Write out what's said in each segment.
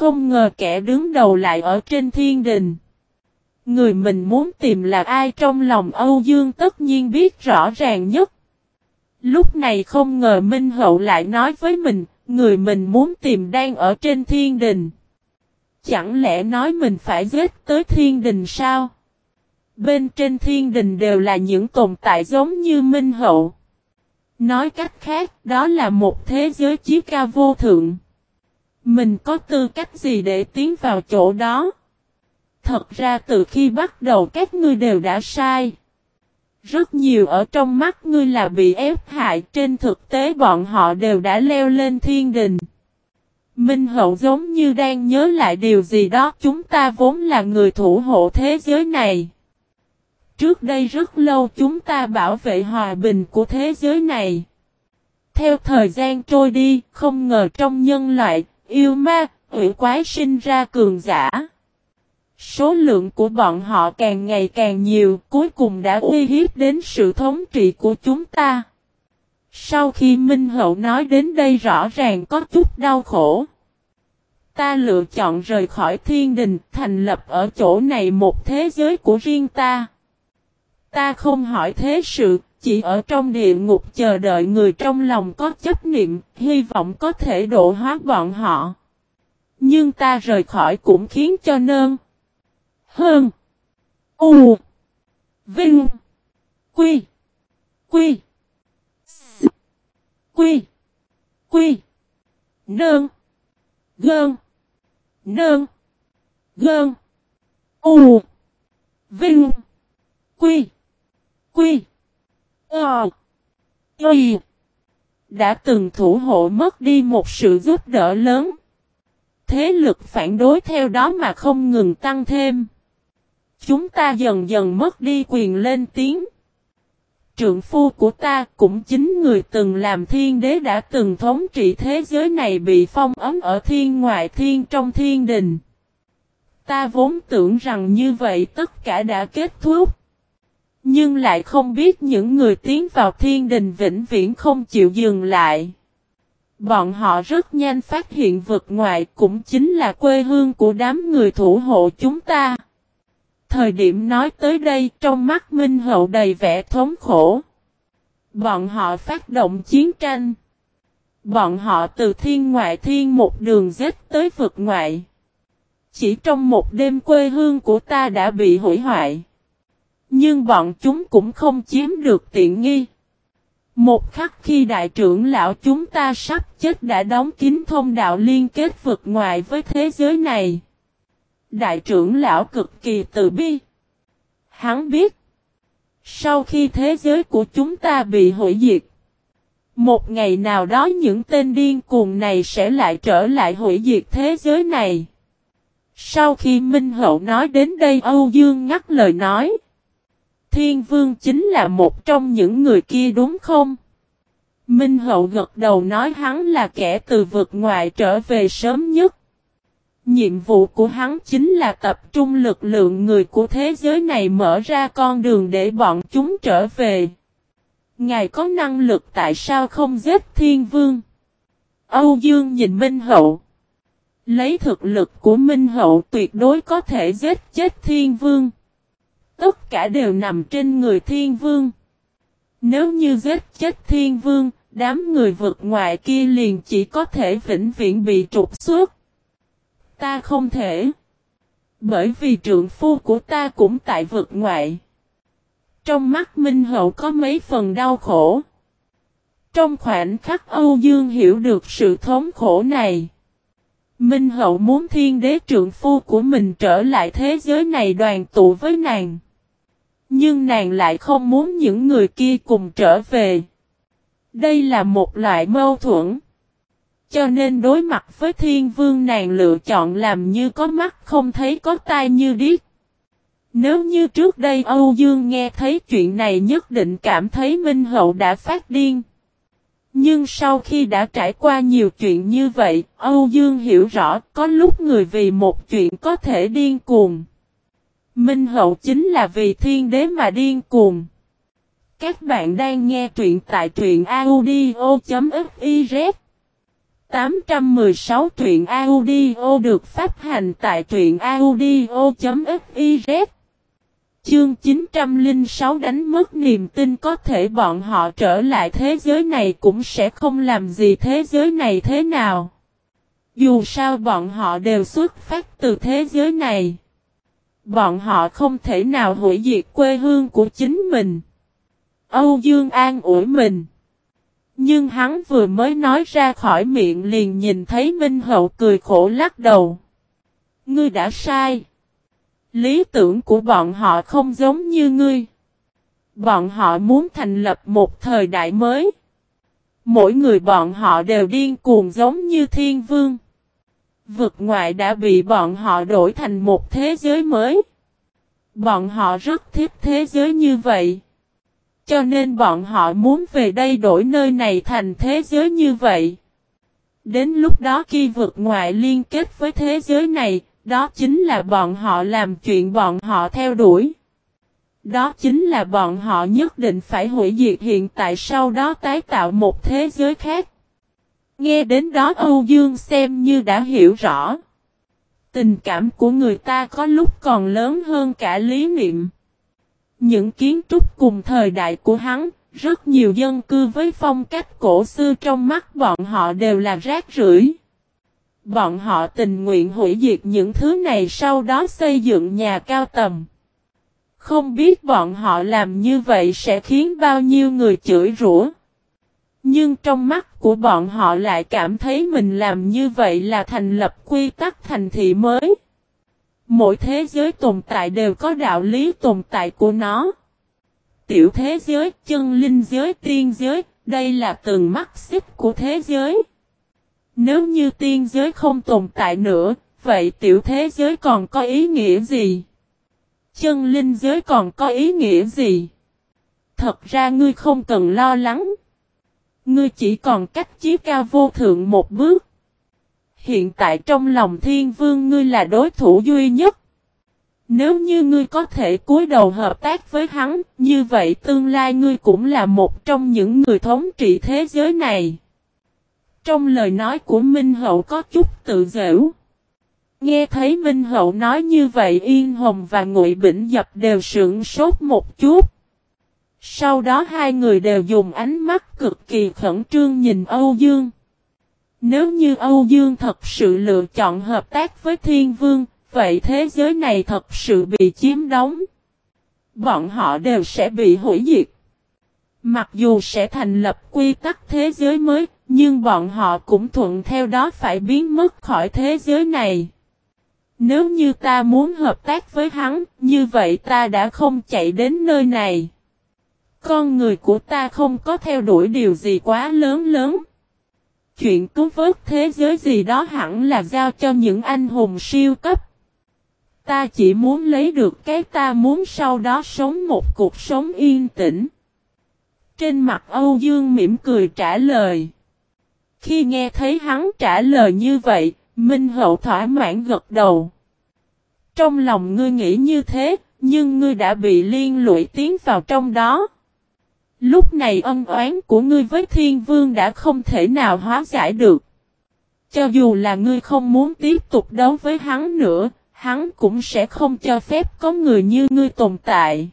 Không ngờ kẻ đứng đầu lại ở trên thiên đình. Người mình muốn tìm là ai trong lòng Âu Dương tất nhiên biết rõ ràng nhất. Lúc này không ngờ Minh Hậu lại nói với mình, người mình muốn tìm đang ở trên thiên đình. Chẳng lẽ nói mình phải giết tới thiên đình sao? Bên trên thiên đình đều là những tồn tại giống như Minh Hậu. Nói cách khác, đó là một thế giới chí cao vô thượng. Mình có tư cách gì để tiến vào chỗ đó? Thật ra từ khi bắt đầu các ngươi đều đã sai. Rất nhiều ở trong mắt ngươi là bị ép hại trên thực tế bọn họ đều đã leo lên thiên đình. Minh Hậu giống như đang nhớ lại điều gì đó chúng ta vốn là người thủ hộ thế giới này. Trước đây rất lâu chúng ta bảo vệ hòa bình của thế giới này. Theo thời gian trôi đi, không ngờ trong nhân loại, yêu ma, ủy quái sinh ra cường giả. Số lượng của bọn họ càng ngày càng nhiều, cuối cùng đã uy hiếp đến sự thống trị của chúng ta. Sau khi Minh Hậu nói đến đây rõ ràng có chút đau khổ. Ta lựa chọn rời khỏi thiên đình, thành lập ở chỗ này một thế giới của riêng ta. Ta không hỏi thế sự, chỉ ở trong địa ngục chờ đợi người trong lòng có chấp niệm, hy vọng có thể độ hóa bọn họ. Nhưng ta rời khỏi cũng khiến cho nơn. Hơn. U. Vinh. Quy. Quy. S. Quy. Quy. Nơn. Gơn. Nơn. Gơn. U. Vinh. Quy. Quy. Ờ. Y. Đã từng thủ hộ mất đi một sự giúp đỡ lớn. Thế lực phản đối theo đó mà không ngừng tăng thêm. Chúng ta dần dần mất đi quyền lên tiếng. Trượng phu của ta cũng chính người từng làm thiên đế đã từng thống trị thế giới này bị phong ấm ở thiên ngoại thiên trong thiên đình. Ta vốn tưởng rằng như vậy tất cả đã kết thúc. Nhưng lại không biết những người tiến vào thiên đình vĩnh viễn không chịu dừng lại. Bọn họ rất nhanh phát hiện vực ngoại cũng chính là quê hương của đám người thủ hộ chúng ta. Thời điểm nói tới đây trong mắt Minh Hậu đầy vẻ thống khổ. Bọn họ phát động chiến tranh. Bọn họ từ thiên ngoại thiên một đường giết tới vực ngoại. Chỉ trong một đêm quê hương của ta đã bị hủy hoại. Nhưng bọn chúng cũng không chiếm được tiện nghi. Một khắc khi đại trưởng lão chúng ta sắp chết đã đóng kín thông đạo liên kết vực ngoài với thế giới này. Đại trưởng lão cực kỳ từ bi. Hắn biết. Sau khi thế giới của chúng ta bị hủy diệt. Một ngày nào đó những tên điên cuồng này sẽ lại trở lại hủy diệt thế giới này. Sau khi Minh Hậu nói đến đây, Âu Dương ngắt lời nói. Thiên Vương chính là một trong những người kia đúng không? Minh Hậu gật đầu nói hắn là kẻ từ vực ngoại trở về sớm nhất. Nhiệm vụ của hắn chính là tập trung lực lượng người của thế giới này mở ra con đường để bọn chúng trở về. Ngài có năng lực tại sao không giết thiên vương? Âu Dương nhìn Minh Hậu. Lấy thực lực của Minh Hậu tuyệt đối có thể giết chết thiên vương. Tất cả đều nằm trên người thiên vương. Nếu như giết chết thiên vương, đám người vượt ngoại kia liền chỉ có thể vĩnh viễn bị trục xuất. Ta không thể. Bởi vì trượng phu của ta cũng tại vực ngoại. Trong mắt Minh Hậu có mấy phần đau khổ. Trong khoảnh khắc Âu Dương hiểu được sự thống khổ này. Minh Hậu muốn thiên đế trượng phu của mình trở lại thế giới này đoàn tụ với nàng. Nhưng nàng lại không muốn những người kia cùng trở về. Đây là một loại mâu thuẫn. Cho nên đối mặt với thiên vương nàng lựa chọn làm như có mắt không thấy có tai như điếc. Nếu như trước đây Âu Dương nghe thấy chuyện này nhất định cảm thấy Minh Hậu đã phát điên. Nhưng sau khi đã trải qua nhiều chuyện như vậy, Âu Dương hiểu rõ có lúc người vì một chuyện có thể điên cuồng. Minh Hậu chính là vì thiên đế mà điên cuồng. Các bạn đang nghe truyện tại truyện audio.fiz 816 truyện audio được phát hành tại truyện audio.fiz Chương 906 đánh mất niềm tin có thể bọn họ trở lại thế giới này cũng sẽ không làm gì thế giới này thế nào. Dù sao bọn họ đều xuất phát từ thế giới này. Bọn họ không thể nào hủy diệt quê hương của chính mình. Âu Dương an ủi mình. Nhưng hắn vừa mới nói ra khỏi miệng liền nhìn thấy Minh Hậu cười khổ lắc đầu. Ngươi đã sai. Lý tưởng của bọn họ không giống như ngươi. Bọn họ muốn thành lập một thời đại mới. Mỗi người bọn họ đều điên cuồng giống như thiên vương. Vực ngoại đã bị bọn họ đổi thành một thế giới mới. Bọn họ rất thích thế giới như vậy. Cho nên bọn họ muốn về đây đổi nơi này thành thế giới như vậy. Đến lúc đó khi vượt ngoại liên kết với thế giới này, đó chính là bọn họ làm chuyện bọn họ theo đuổi. Đó chính là bọn họ nhất định phải hủy diệt hiện tại sau đó tái tạo một thế giới khác. Nghe đến đó Âu Dương xem như đã hiểu rõ. Tình cảm của người ta có lúc còn lớn hơn cả lý niệm. Những kiến trúc cùng thời đại của hắn, rất nhiều dân cư với phong cách cổ xưa trong mắt bọn họ đều là rác rưởi. Bọn họ tình nguyện hủy diệt những thứ này sau đó xây dựng nhà cao tầm. Không biết bọn họ làm như vậy sẽ khiến bao nhiêu người chửi rủa. Nhưng trong mắt của bọn họ lại cảm thấy mình làm như vậy là thành lập quy tắc thành thị mới. Mỗi thế giới tồn tại đều có đạo lý tồn tại của nó. Tiểu thế giới, chân linh giới, tiên giới, đây là từng mắt xích của thế giới. Nếu như tiên giới không tồn tại nữa, vậy tiểu thế giới còn có ý nghĩa gì? Chân linh giới còn có ý nghĩa gì? Thật ra ngươi không cần lo lắng. Ngươi chỉ còn cách chí cao vô thượng một bước. Hiện tại trong lòng thiên vương ngươi là đối thủ duy nhất. Nếu như ngươi có thể cúi đầu hợp tác với hắn, như vậy tương lai ngươi cũng là một trong những người thống trị thế giới này. Trong lời nói của Minh Hậu có chút tự dễu. Nghe thấy Minh Hậu nói như vậy Yên Hồng và Ngụy Bỉnh Dập đều sững sốt một chút. Sau đó hai người đều dùng ánh mắt cực kỳ khẩn trương nhìn Âu Dương. Nếu như Âu Dương thật sự lựa chọn hợp tác với Thiên Vương, vậy thế giới này thật sự bị chiếm đóng. Bọn họ đều sẽ bị hủy diệt. Mặc dù sẽ thành lập quy tắc thế giới mới, nhưng bọn họ cũng thuận theo đó phải biến mất khỏi thế giới này. Nếu như ta muốn hợp tác với hắn, như vậy ta đã không chạy đến nơi này. Con người của ta không có theo đuổi điều gì quá lớn lớn. Chuyện cứu vớt thế giới gì đó hẳn là giao cho những anh hùng siêu cấp. Ta chỉ muốn lấy được cái ta muốn sau đó sống một cuộc sống yên tĩnh. Trên mặt Âu Dương mỉm cười trả lời. Khi nghe thấy hắn trả lời như vậy, Minh Hậu thỏa mãn gật đầu. Trong lòng ngươi nghĩ như thế, nhưng ngươi đã bị liên lụy tiến vào trong đó. Lúc này ân oán của ngươi với thiên vương đã không thể nào hóa giải được. Cho dù là ngươi không muốn tiếp tục đấu với hắn nữa, hắn cũng sẽ không cho phép có người như ngươi tồn tại.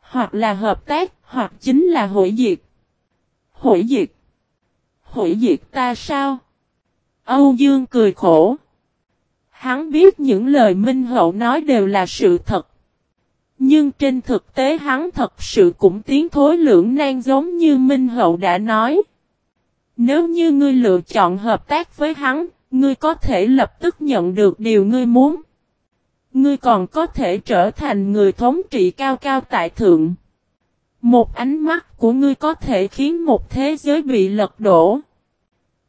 Hoặc là hợp tác, hoặc chính là hủy diệt. Hủy diệt? Hủy diệt ta sao? Âu Dương cười khổ. Hắn biết những lời Minh Hậu nói đều là sự thật. Nhưng trên thực tế hắn thật sự cũng tiến thối lưỡng nan giống như Minh Hậu đã nói. Nếu như ngươi lựa chọn hợp tác với hắn, ngươi có thể lập tức nhận được điều ngươi muốn. Ngươi còn có thể trở thành người thống trị cao cao tại thượng. Một ánh mắt của ngươi có thể khiến một thế giới bị lật đổ.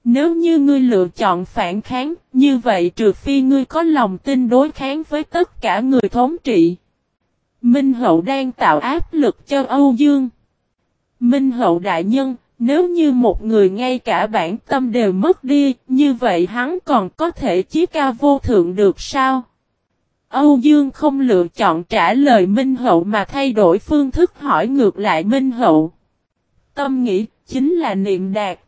Nếu như ngươi lựa chọn phản kháng, như vậy trừ phi ngươi có lòng tin đối kháng với tất cả người thống trị. Minh Hậu đang tạo áp lực cho Âu Dương. Minh Hậu đại nhân, nếu như một người ngay cả bản tâm đều mất đi, như vậy hắn còn có thể chí ca vô thượng được sao? Âu Dương không lựa chọn trả lời Minh Hậu mà thay đổi phương thức hỏi ngược lại Minh Hậu. Tâm nghĩ, chính là niệm đạt.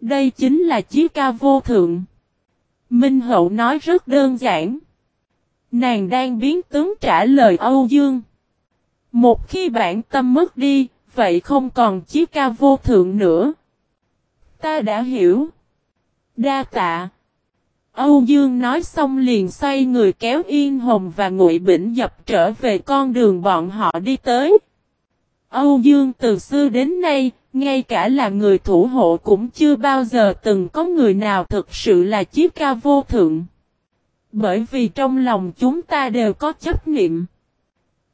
Đây chính là chí ca vô thượng. Minh Hậu nói rất đơn giản. Nàng đang biến tướng trả lời Âu Dương. Một khi bản tâm mất đi, vậy không còn chí ca vô thượng nữa. Ta đã hiểu. Đa tạ. Âu Dương nói xong liền xoay người kéo Yên Hồng và Ngụy Bỉnh dập trở về con đường bọn họ đi tới. Âu Dương từ xưa đến nay, ngay cả là người thủ hộ cũng chưa bao giờ từng có người nào thực sự là chiếc ca vô thượng. Bởi vì trong lòng chúng ta đều có chấp niệm.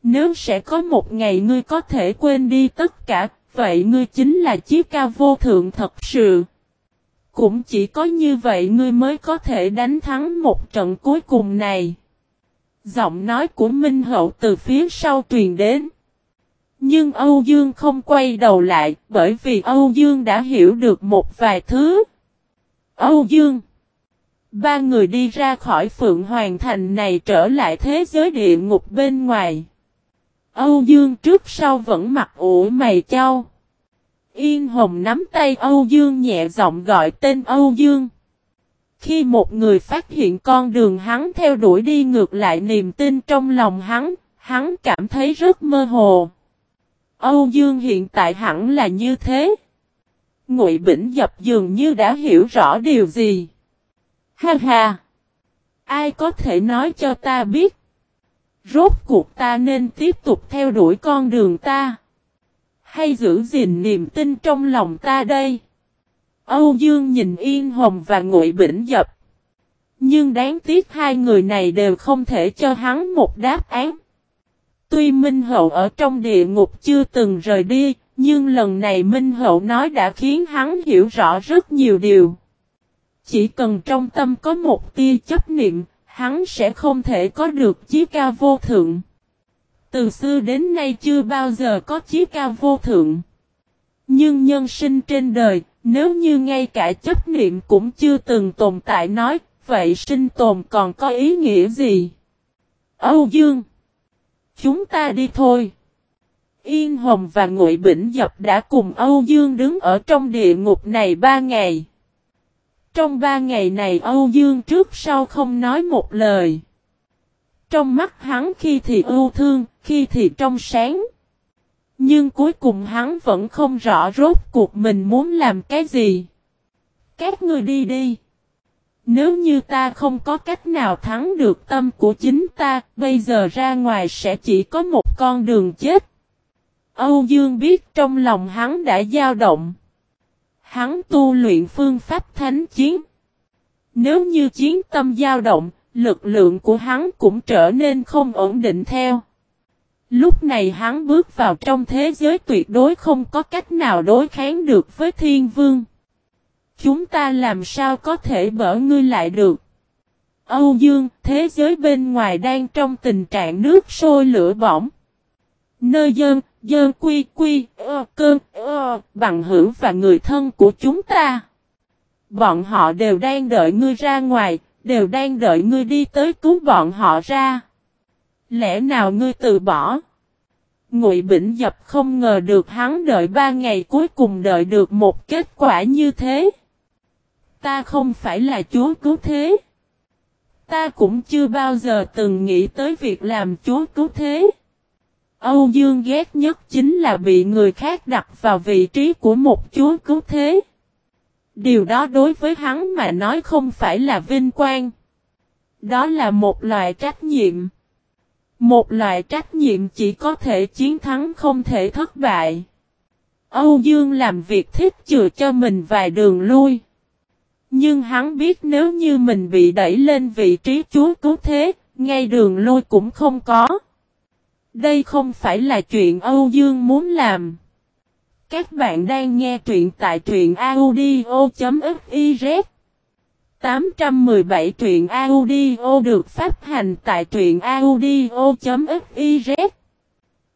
Nếu sẽ có một ngày ngươi có thể quên đi tất cả, vậy ngươi chính là chiếc ca vô thượng thật sự. Cũng chỉ có như vậy ngươi mới có thể đánh thắng một trận cuối cùng này. Giọng nói của Minh Hậu từ phía sau truyền đến. Nhưng Âu Dương không quay đầu lại bởi vì Âu Dương đã hiểu được một vài thứ. Âu Dương Ba người đi ra khỏi Phượng Hoàng Thành này trở lại thế giới địa ngục bên ngoài. Âu Dương trước sau vẫn mặc ủ mày trao. Yên Hồng nắm tay Âu Dương nhẹ giọng gọi tên Âu Dương. Khi một người phát hiện con đường hắn theo đuổi đi ngược lại niềm tin trong lòng hắn, hắn cảm thấy rất mơ hồ. Âu Dương hiện tại hẳn là như thế. Ngụy Bỉnh Dập dường như đã hiểu rõ điều gì. Ha ha! Ai có thể nói cho ta biết? Rốt cuộc ta nên tiếp tục theo đuổi con đường ta? Hay giữ gìn niềm tin trong lòng ta đây? Âu Dương nhìn Yên Hồng và Ngụy Bỉnh Dập. Nhưng đáng tiếc hai người này đều không thể cho hắn một đáp án. Tuy Minh Hậu ở trong địa ngục chưa từng rời đi, nhưng lần này Minh Hậu nói đã khiến hắn hiểu rõ rất nhiều điều. Chỉ cần trong tâm có một tia chấp niệm, hắn sẽ không thể có được chí ca vô thượng. Từ xưa đến nay chưa bao giờ có chí ca vô thượng. Nhưng nhân sinh trên đời, nếu như ngay cả chấp niệm cũng chưa từng tồn tại nói, vậy sinh tồn còn có ý nghĩa gì? Âu Dương Chúng ta đi thôi. Yên Hồng và Ngụy Bỉnh Dập đã cùng Âu Dương đứng ở trong địa ngục này ba ngày. Trong ba ngày này Âu Dương trước sau không nói một lời. Trong mắt hắn khi thì ưu thương, khi thì trong sáng. Nhưng cuối cùng hắn vẫn không rõ rốt cuộc mình muốn làm cái gì. Các người đi đi. Nếu như ta không có cách nào thắng được tâm của chính ta, bây giờ ra ngoài sẽ chỉ có một con đường chết. Âu Dương biết trong lòng hắn đã dao động. Hắn tu luyện phương pháp thánh chiến. Nếu như chiến tâm dao động, lực lượng của hắn cũng trở nên không ổn định theo. Lúc này hắn bước vào trong thế giới tuyệt đối không có cách nào đối kháng được với thiên vương. Chúng ta làm sao có thể bỡ ngươi lại được? Âu Dương, thế giới bên ngoài đang trong tình trạng nước sôi lửa bỏng. Nơi dân, dơ quy quy, ơ, cơn, ơ, bằng hữu và người thân của chúng ta. Bọn họ đều đang đợi ngươi ra ngoài, đều đang đợi ngươi đi tới cứu bọn họ ra. Lẽ nào ngươi từ bỏ? Ngụy Bỉnh Dập không ngờ được hắn đợi ba ngày cuối cùng đợi được một kết quả như thế. Ta không phải là chúa cứu thế. Ta cũng chưa bao giờ từng nghĩ tới việc làm chúa cứu thế. Âu Dương ghét nhất chính là bị người khác đặt vào vị trí của một chúa cứu thế. Điều đó đối với hắn mà nói không phải là vinh quang. Đó là một loại trách nhiệm. Một loại trách nhiệm chỉ có thể chiến thắng không thể thất bại. Âu Dương làm việc thích chừa cho mình vài đường lui. Nhưng hắn biết nếu như mình bị đẩy lên vị trí chúa cứu thế, ngay đường lui cũng không có. Đây không phải là chuyện Âu Dương muốn làm. Các bạn đang nghe truyện tại truyện audio.fiz 817 truyện audio được phát hành tại truyện audio.fiz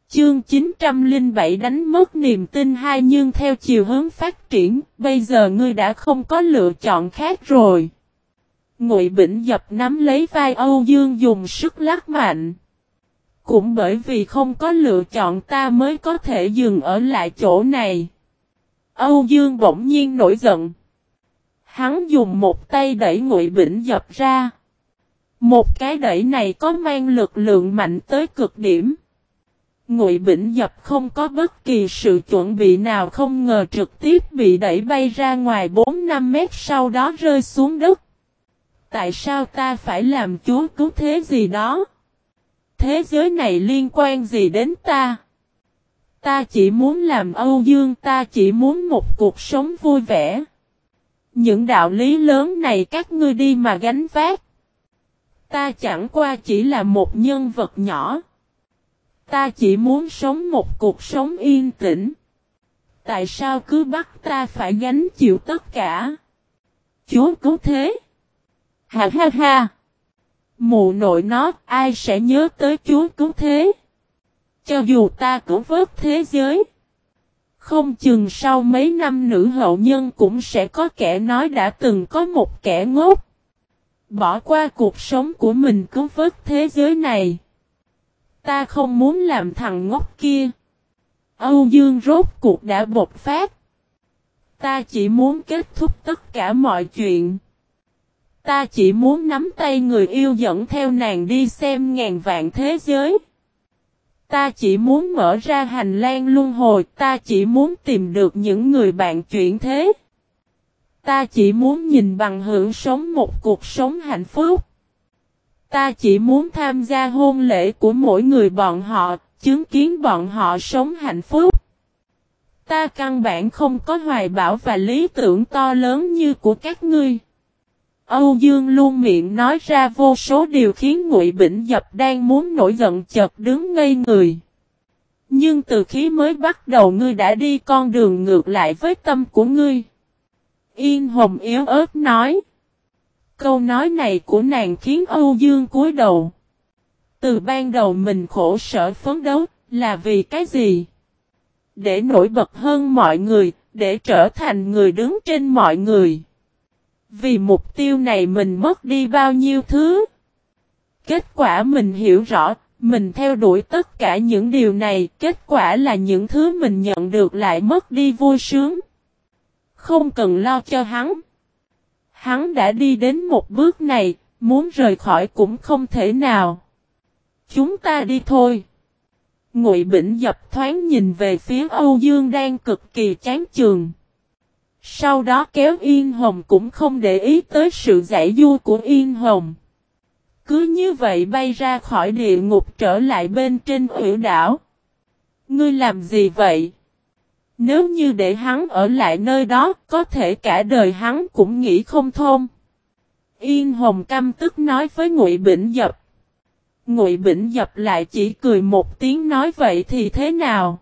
Chương 907 đánh mất niềm tin hai nhưng theo chiều hướng phát triển, bây giờ ngươi đã không có lựa chọn khác rồi. Ngụy Bỉnh dập nắm lấy vai Âu Dương dùng sức lắc mạnh. Cũng bởi vì không có lựa chọn ta mới có thể dừng ở lại chỗ này. Âu Dương bỗng nhiên nổi giận. Hắn dùng một tay đẩy Ngụy Bỉnh dập ra. Một cái đẩy này có mang lực lượng mạnh tới cực điểm. Ngụy Bỉnh Dập không có bất kỳ sự chuẩn bị nào không ngờ trực tiếp bị đẩy bay ra ngoài 4-5 mét sau đó rơi xuống đất. Tại sao ta phải làm chúa cứu thế gì đó? Thế giới này liên quan gì đến ta? Ta chỉ muốn làm Âu Dương, ta chỉ muốn một cuộc sống vui vẻ. Những đạo lý lớn này các ngươi đi mà gánh vác. Ta chẳng qua chỉ là một nhân vật nhỏ. Ta chỉ muốn sống một cuộc sống yên tĩnh. Tại sao cứ bắt ta phải gánh chịu tất cả? Chúa cứu thế. Ha ha ha. Mụ nội nó, ai sẽ nhớ tới Chúa cứu thế? Cho dù ta cứu vớt thế giới. Không chừng sau mấy năm nữ hậu nhân cũng sẽ có kẻ nói đã từng có một kẻ ngốc. Bỏ qua cuộc sống của mình cứu vớt thế giới này. Ta không muốn làm thằng ngốc kia. Âu Dương rốt cuộc đã bộc phát. Ta chỉ muốn kết thúc tất cả mọi chuyện. Ta chỉ muốn nắm tay người yêu dẫn theo nàng đi xem ngàn vạn thế giới. Ta chỉ muốn mở ra hành lang luân hồi, ta chỉ muốn tìm được những người bạn chuyển thế. Ta chỉ muốn nhìn bằng hưởng sống một cuộc sống hạnh phúc. Ta chỉ muốn tham gia hôn lễ của mỗi người bọn họ, chứng kiến bọn họ sống hạnh phúc. Ta căn bản không có hoài bão và lý tưởng to lớn như của các ngươi. Âu Dương luôn miệng nói ra vô số điều khiến Ngụy Bỉnh Dập đang muốn nổi giận chợt đứng ngây người. Nhưng từ khi mới bắt đầu ngươi đã đi con đường ngược lại với tâm của ngươi. Yên Hồng yếu ớt nói. Câu nói này của nàng khiến Âu Dương cúi đầu. Từ ban đầu mình khổ sở phấn đấu, là vì cái gì? Để nổi bật hơn mọi người, để trở thành người đứng trên mọi người. Vì mục tiêu này mình mất đi bao nhiêu thứ. Kết quả mình hiểu rõ, mình theo đuổi tất cả những điều này, kết quả là những thứ mình nhận được lại mất đi vui sướng. Không cần lo cho hắn. Hắn đã đi đến một bước này, muốn rời khỏi cũng không thể nào. Chúng ta đi thôi. Ngụy Bỉnh dập thoáng nhìn về phía Âu Dương đang cực kỳ chán trường. Sau đó kéo Yên Hồng cũng không để ý tới sự giải du của Yên Hồng. Cứ như vậy bay ra khỏi địa ngục trở lại bên trên ủy đảo. Ngươi làm gì vậy? Nếu như để hắn ở lại nơi đó, có thể cả đời hắn cũng nghĩ không thông. Yên Hồng căm tức nói với Ngụy Bỉnh Dập. Ngụy Bỉnh Dập lại chỉ cười một tiếng nói vậy thì thế nào?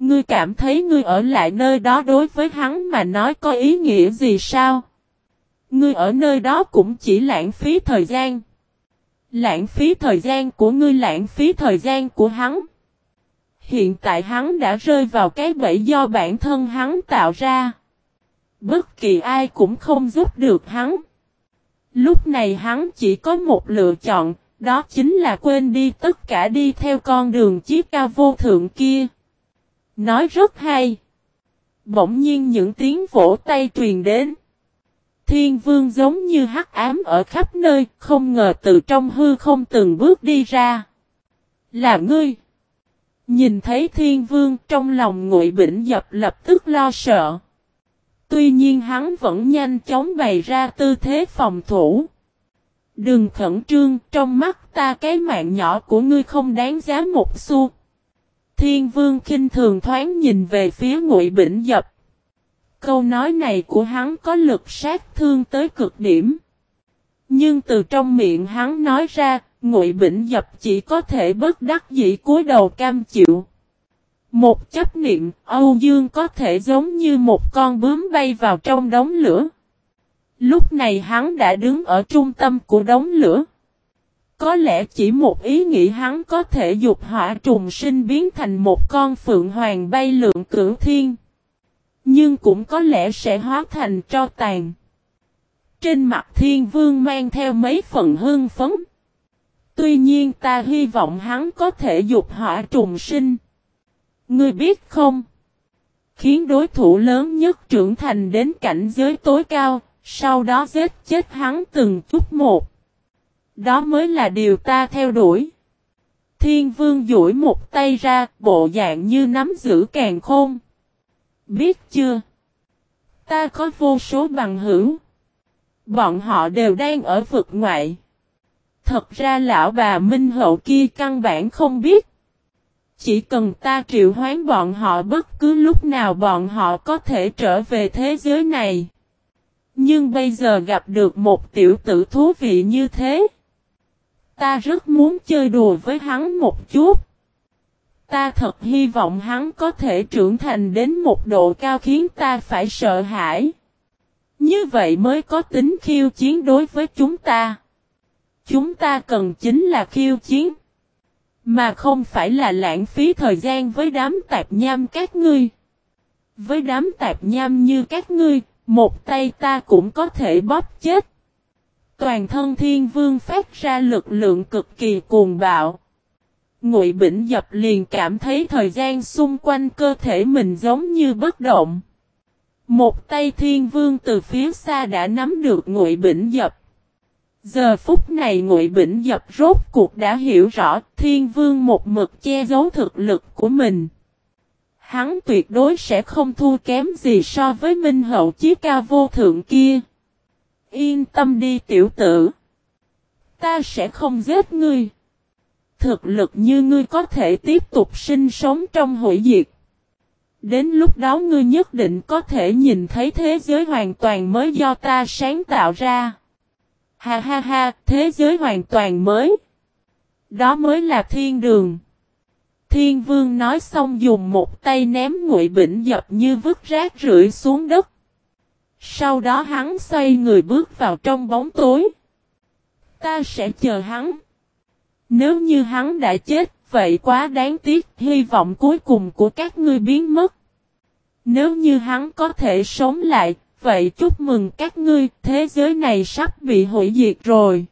Ngươi cảm thấy ngươi ở lại nơi đó đối với hắn mà nói có ý nghĩa gì sao? Ngươi ở nơi đó cũng chỉ lãng phí thời gian. Lãng phí thời gian của ngươi lãng phí thời gian của hắn. Hiện tại hắn đã rơi vào cái bẫy do bản thân hắn tạo ra. Bất kỳ ai cũng không giúp được hắn. Lúc này hắn chỉ có một lựa chọn, đó chính là quên đi tất cả đi theo con đường chiếc cao vô thượng kia. Nói rất hay. Bỗng nhiên những tiếng vỗ tay truyền đến. Thiên vương giống như hắc ám ở khắp nơi, không ngờ từ trong hư không từng bước đi ra. Là ngươi. Nhìn thấy thiên vương trong lòng ngụy bỉnh dập lập tức lo sợ. Tuy nhiên hắn vẫn nhanh chóng bày ra tư thế phòng thủ. Đừng khẩn trương, trong mắt ta cái mạng nhỏ của ngươi không đáng giá một xu. Thiên vương khinh thường thoáng nhìn về phía ngụy bỉnh dập. Câu nói này của hắn có lực sát thương tới cực điểm. Nhưng từ trong miệng hắn nói ra, Ngụy Bỉnh Dập chỉ có thể bất đắc dĩ cúi đầu cam chịu. Một chấp niệm, Âu Dương có thể giống như một con bướm bay vào trong đống lửa. Lúc này hắn đã đứng ở trung tâm của đống lửa. Có lẽ chỉ một ý nghĩ hắn có thể dục hỏa trùng sinh biến thành một con phượng hoàng bay lượn cửu thiên. Nhưng cũng có lẽ sẽ hóa thành tro tàn. Trên mặt thiên vương mang theo mấy phần hương phấn. Tuy nhiên ta hy vọng hắn có thể dục hỏa trùng sinh. Ngươi biết không? Khiến đối thủ lớn nhất trưởng thành đến cảnh giới tối cao, sau đó giết chết hắn từng chút một. Đó mới là điều ta theo đuổi. Thiên vương duỗi một tay ra, bộ dạng như nắm giữ càng khôn. Biết chưa? Ta có vô số bằng hữu. Bọn họ đều đang ở vực ngoại. Thật ra lão bà Minh Hậu kia căn bản không biết. Chỉ cần ta triệu hoán bọn họ bất cứ lúc nào bọn họ có thể trở về thế giới này. Nhưng bây giờ gặp được một tiểu tử thú vị như thế. Ta rất muốn chơi đùa với hắn một chút. Ta thật hy vọng hắn có thể trưởng thành đến một độ cao khiến ta phải sợ hãi. Như vậy mới có tính khiêu chiến đối với chúng ta. Chúng ta cần chính là khiêu chiến. Mà không phải là lãng phí thời gian với đám tạp nham các ngươi. Với đám tạp nham như các ngươi, một tay ta cũng có thể bóp chết. Toàn thân thiên vương phát ra lực lượng cực kỳ cuồng bạo. Ngụy Bỉnh Dập liền cảm thấy thời gian xung quanh cơ thể mình giống như bất động. Một tay thiên vương từ phía xa đã nắm được Ngụy Bỉnh Dập. Giờ phút này Ngụy Bỉnh Dập rốt cuộc đã hiểu rõ thiên vương một mực che giấu thực lực của mình. Hắn tuyệt đối sẽ không thua kém gì so với minh hậu chí cao vô thượng kia. Yên tâm đi tiểu tử. Ta sẽ không giết ngươi. Thực lực như ngươi có thể tiếp tục sinh sống trong hội diệt. Đến lúc đó ngươi nhất định có thể nhìn thấy thế giới hoàn toàn mới do ta sáng tạo ra. Ha ha ha, thế giới hoàn toàn mới. Đó mới là thiên đường. Thiên vương nói xong dùng một tay ném ngụy bỉnh dập như vứt rác rưởi xuống đất. Sau đó hắn xoay người bước vào trong bóng tối. Ta sẽ chờ hắn. Nếu như hắn đã chết, vậy quá đáng tiếc, hy vọng cuối cùng của các ngươi biến mất. Nếu như hắn có thể sống lại, vậy chúc mừng các ngươi, thế giới này sắp bị hủy diệt rồi.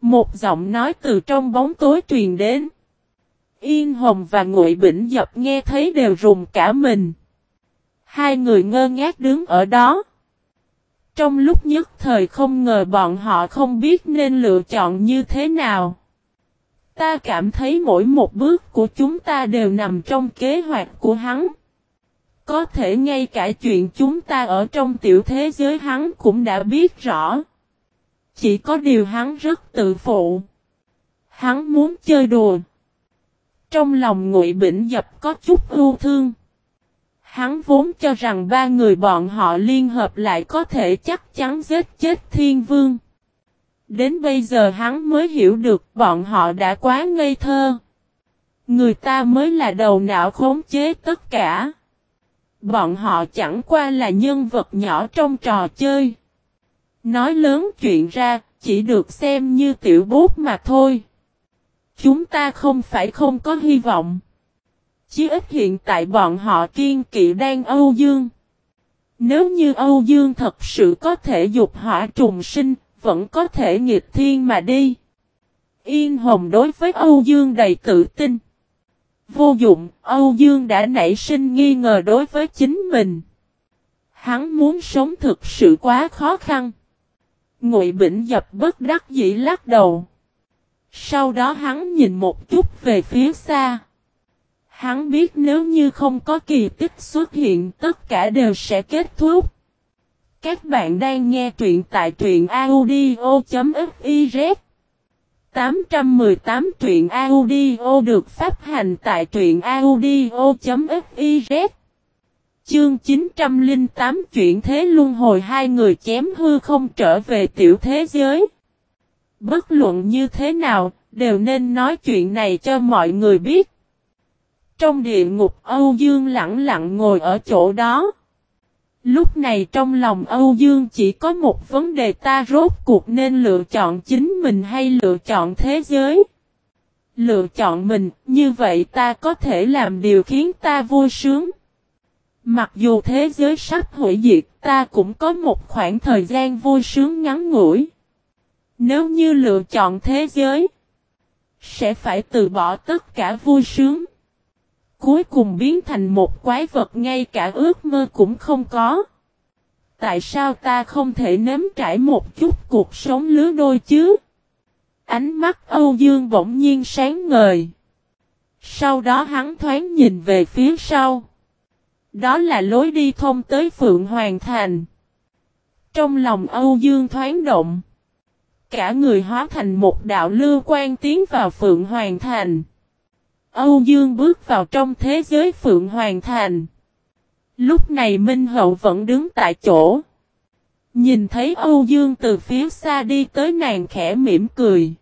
Một giọng nói từ trong bóng tối truyền đến. Yên Hồng và Ngụy Bỉnh Dập nghe thấy đều rùng cả mình. Hai người ngơ ngác đứng ở đó. Trong lúc nhất thời không ngờ bọn họ không biết nên lựa chọn như thế nào. Ta cảm thấy mỗi một bước của chúng ta đều nằm trong kế hoạch của hắn. Có thể ngay cả chuyện chúng ta ở trong tiểu thế giới hắn cũng đã biết rõ. Chỉ có điều hắn rất tự phụ. Hắn muốn chơi đùa. Trong lòng ngụy bỉnh dập có chút ưu thương. Hắn vốn cho rằng ba người bọn họ liên hợp lại có thể chắc chắn giết chết thiên vương. Đến bây giờ hắn mới hiểu được bọn họ đã quá ngây thơ. Người ta mới là đầu não khống chế tất cả. Bọn họ chẳng qua là nhân vật nhỏ trong trò chơi. Nói lớn chuyện ra, chỉ được xem như tiểu bút mà thôi. Chúng ta không phải không có hy vọng. Chí ít hiện tại bọn họ kiên kỵ đang Âu Dương. Nếu như Âu Dương thật sự có thể dục hỏa trùng sinh, vẫn có thể nghịch thiên mà đi. Yên Hồng đối với Âu Dương đầy tự tin. Vô dụng, Âu Dương đã nảy sinh nghi ngờ đối với chính mình. Hắn muốn sống thực sự quá khó khăn. Ngụy Bỉnh dập bất đắc dĩ lắc đầu. Sau đó hắn nhìn một chút về phía xa. Hắn biết nếu như không có kỳ tích xuất hiện tất cả đều sẽ kết thúc. Các bạn đang nghe truyện tại truyện audio.fiz 818 truyện audio được phát hành tại truyện audio.fiz Chương 908 chuyện thế luân hồi hai người chém hư không trở về tiểu thế giới. Bất luận như thế nào, đều nên nói chuyện này cho mọi người biết. Trong địa ngục Âu Dương lặng lặng ngồi ở chỗ đó. Lúc này trong lòng Âu Dương chỉ có một vấn đề ta rốt cuộc nên lựa chọn chính mình hay lựa chọn thế giới. Lựa chọn mình, như vậy ta có thể làm điều khiến ta vui sướng. Mặc dù thế giới sắp hủy diệt, ta cũng có một khoảng thời gian vui sướng ngắn ngủi. Nếu như lựa chọn thế giới, sẽ phải từ bỏ tất cả vui sướng. Cuối cùng biến thành một quái vật ngay cả ước mơ cũng không có. Tại sao ta không thể nếm trải một chút cuộc sống lứa đôi chứ? Ánh mắt Âu Dương bỗng nhiên sáng ngời. Sau đó hắn thoáng nhìn về phía sau. Đó là lối đi thông tới Phượng Hoàng Thành. Trong lòng Âu Dương thoáng động. Cả người hóa thành một đạo lưu quan tiến vào Phượng Hoàng Thành. Âu Dương bước vào trong thế giới Phượng Hoàng Thành. Lúc này Minh Hậu vẫn đứng tại chỗ. Nhìn thấy Âu Dương từ phía xa đi tới nàng khẽ mỉm cười.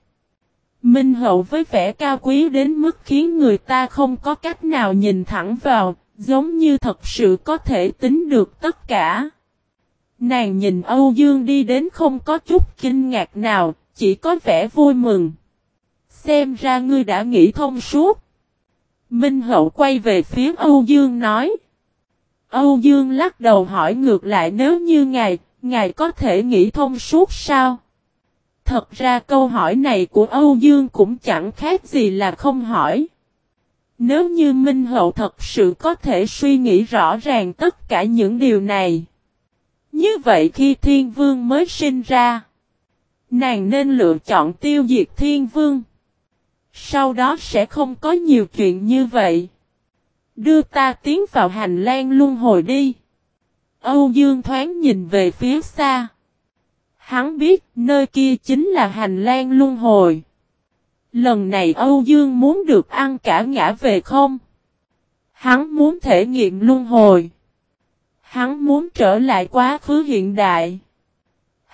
Minh Hậu với vẻ cao quý đến mức khiến người ta không có cách nào nhìn thẳng vào, giống như thật sự có thể tính được tất cả. Nàng nhìn Âu Dương đi đến không có chút kinh ngạc nào, chỉ có vẻ vui mừng. Xem ra ngươi đã nghĩ thông suốt. Minh Hậu quay về phía Âu Dương nói. Âu Dương lắc đầu hỏi ngược lại nếu như ngài, ngài có thể nghĩ thông suốt sao? Thật ra câu hỏi này của Âu Dương cũng chẳng khác gì là không hỏi. Nếu như Minh Hậu thật sự có thể suy nghĩ rõ ràng tất cả những điều này. Như vậy khi Thiên Vương mới sinh ra, nàng nên lựa chọn tiêu diệt Thiên Vương. Sau đó sẽ không có nhiều chuyện như vậy. Đưa ta tiến vào hành lang luân hồi đi. Âu Dương thoáng nhìn về phía xa. Hắn biết nơi kia chính là hành lang luân hồi. Lần này Âu Dương muốn được ăn cả ngã về không? Hắn muốn thể nghiệm luân hồi. Hắn muốn trở lại quá khứ hiện đại.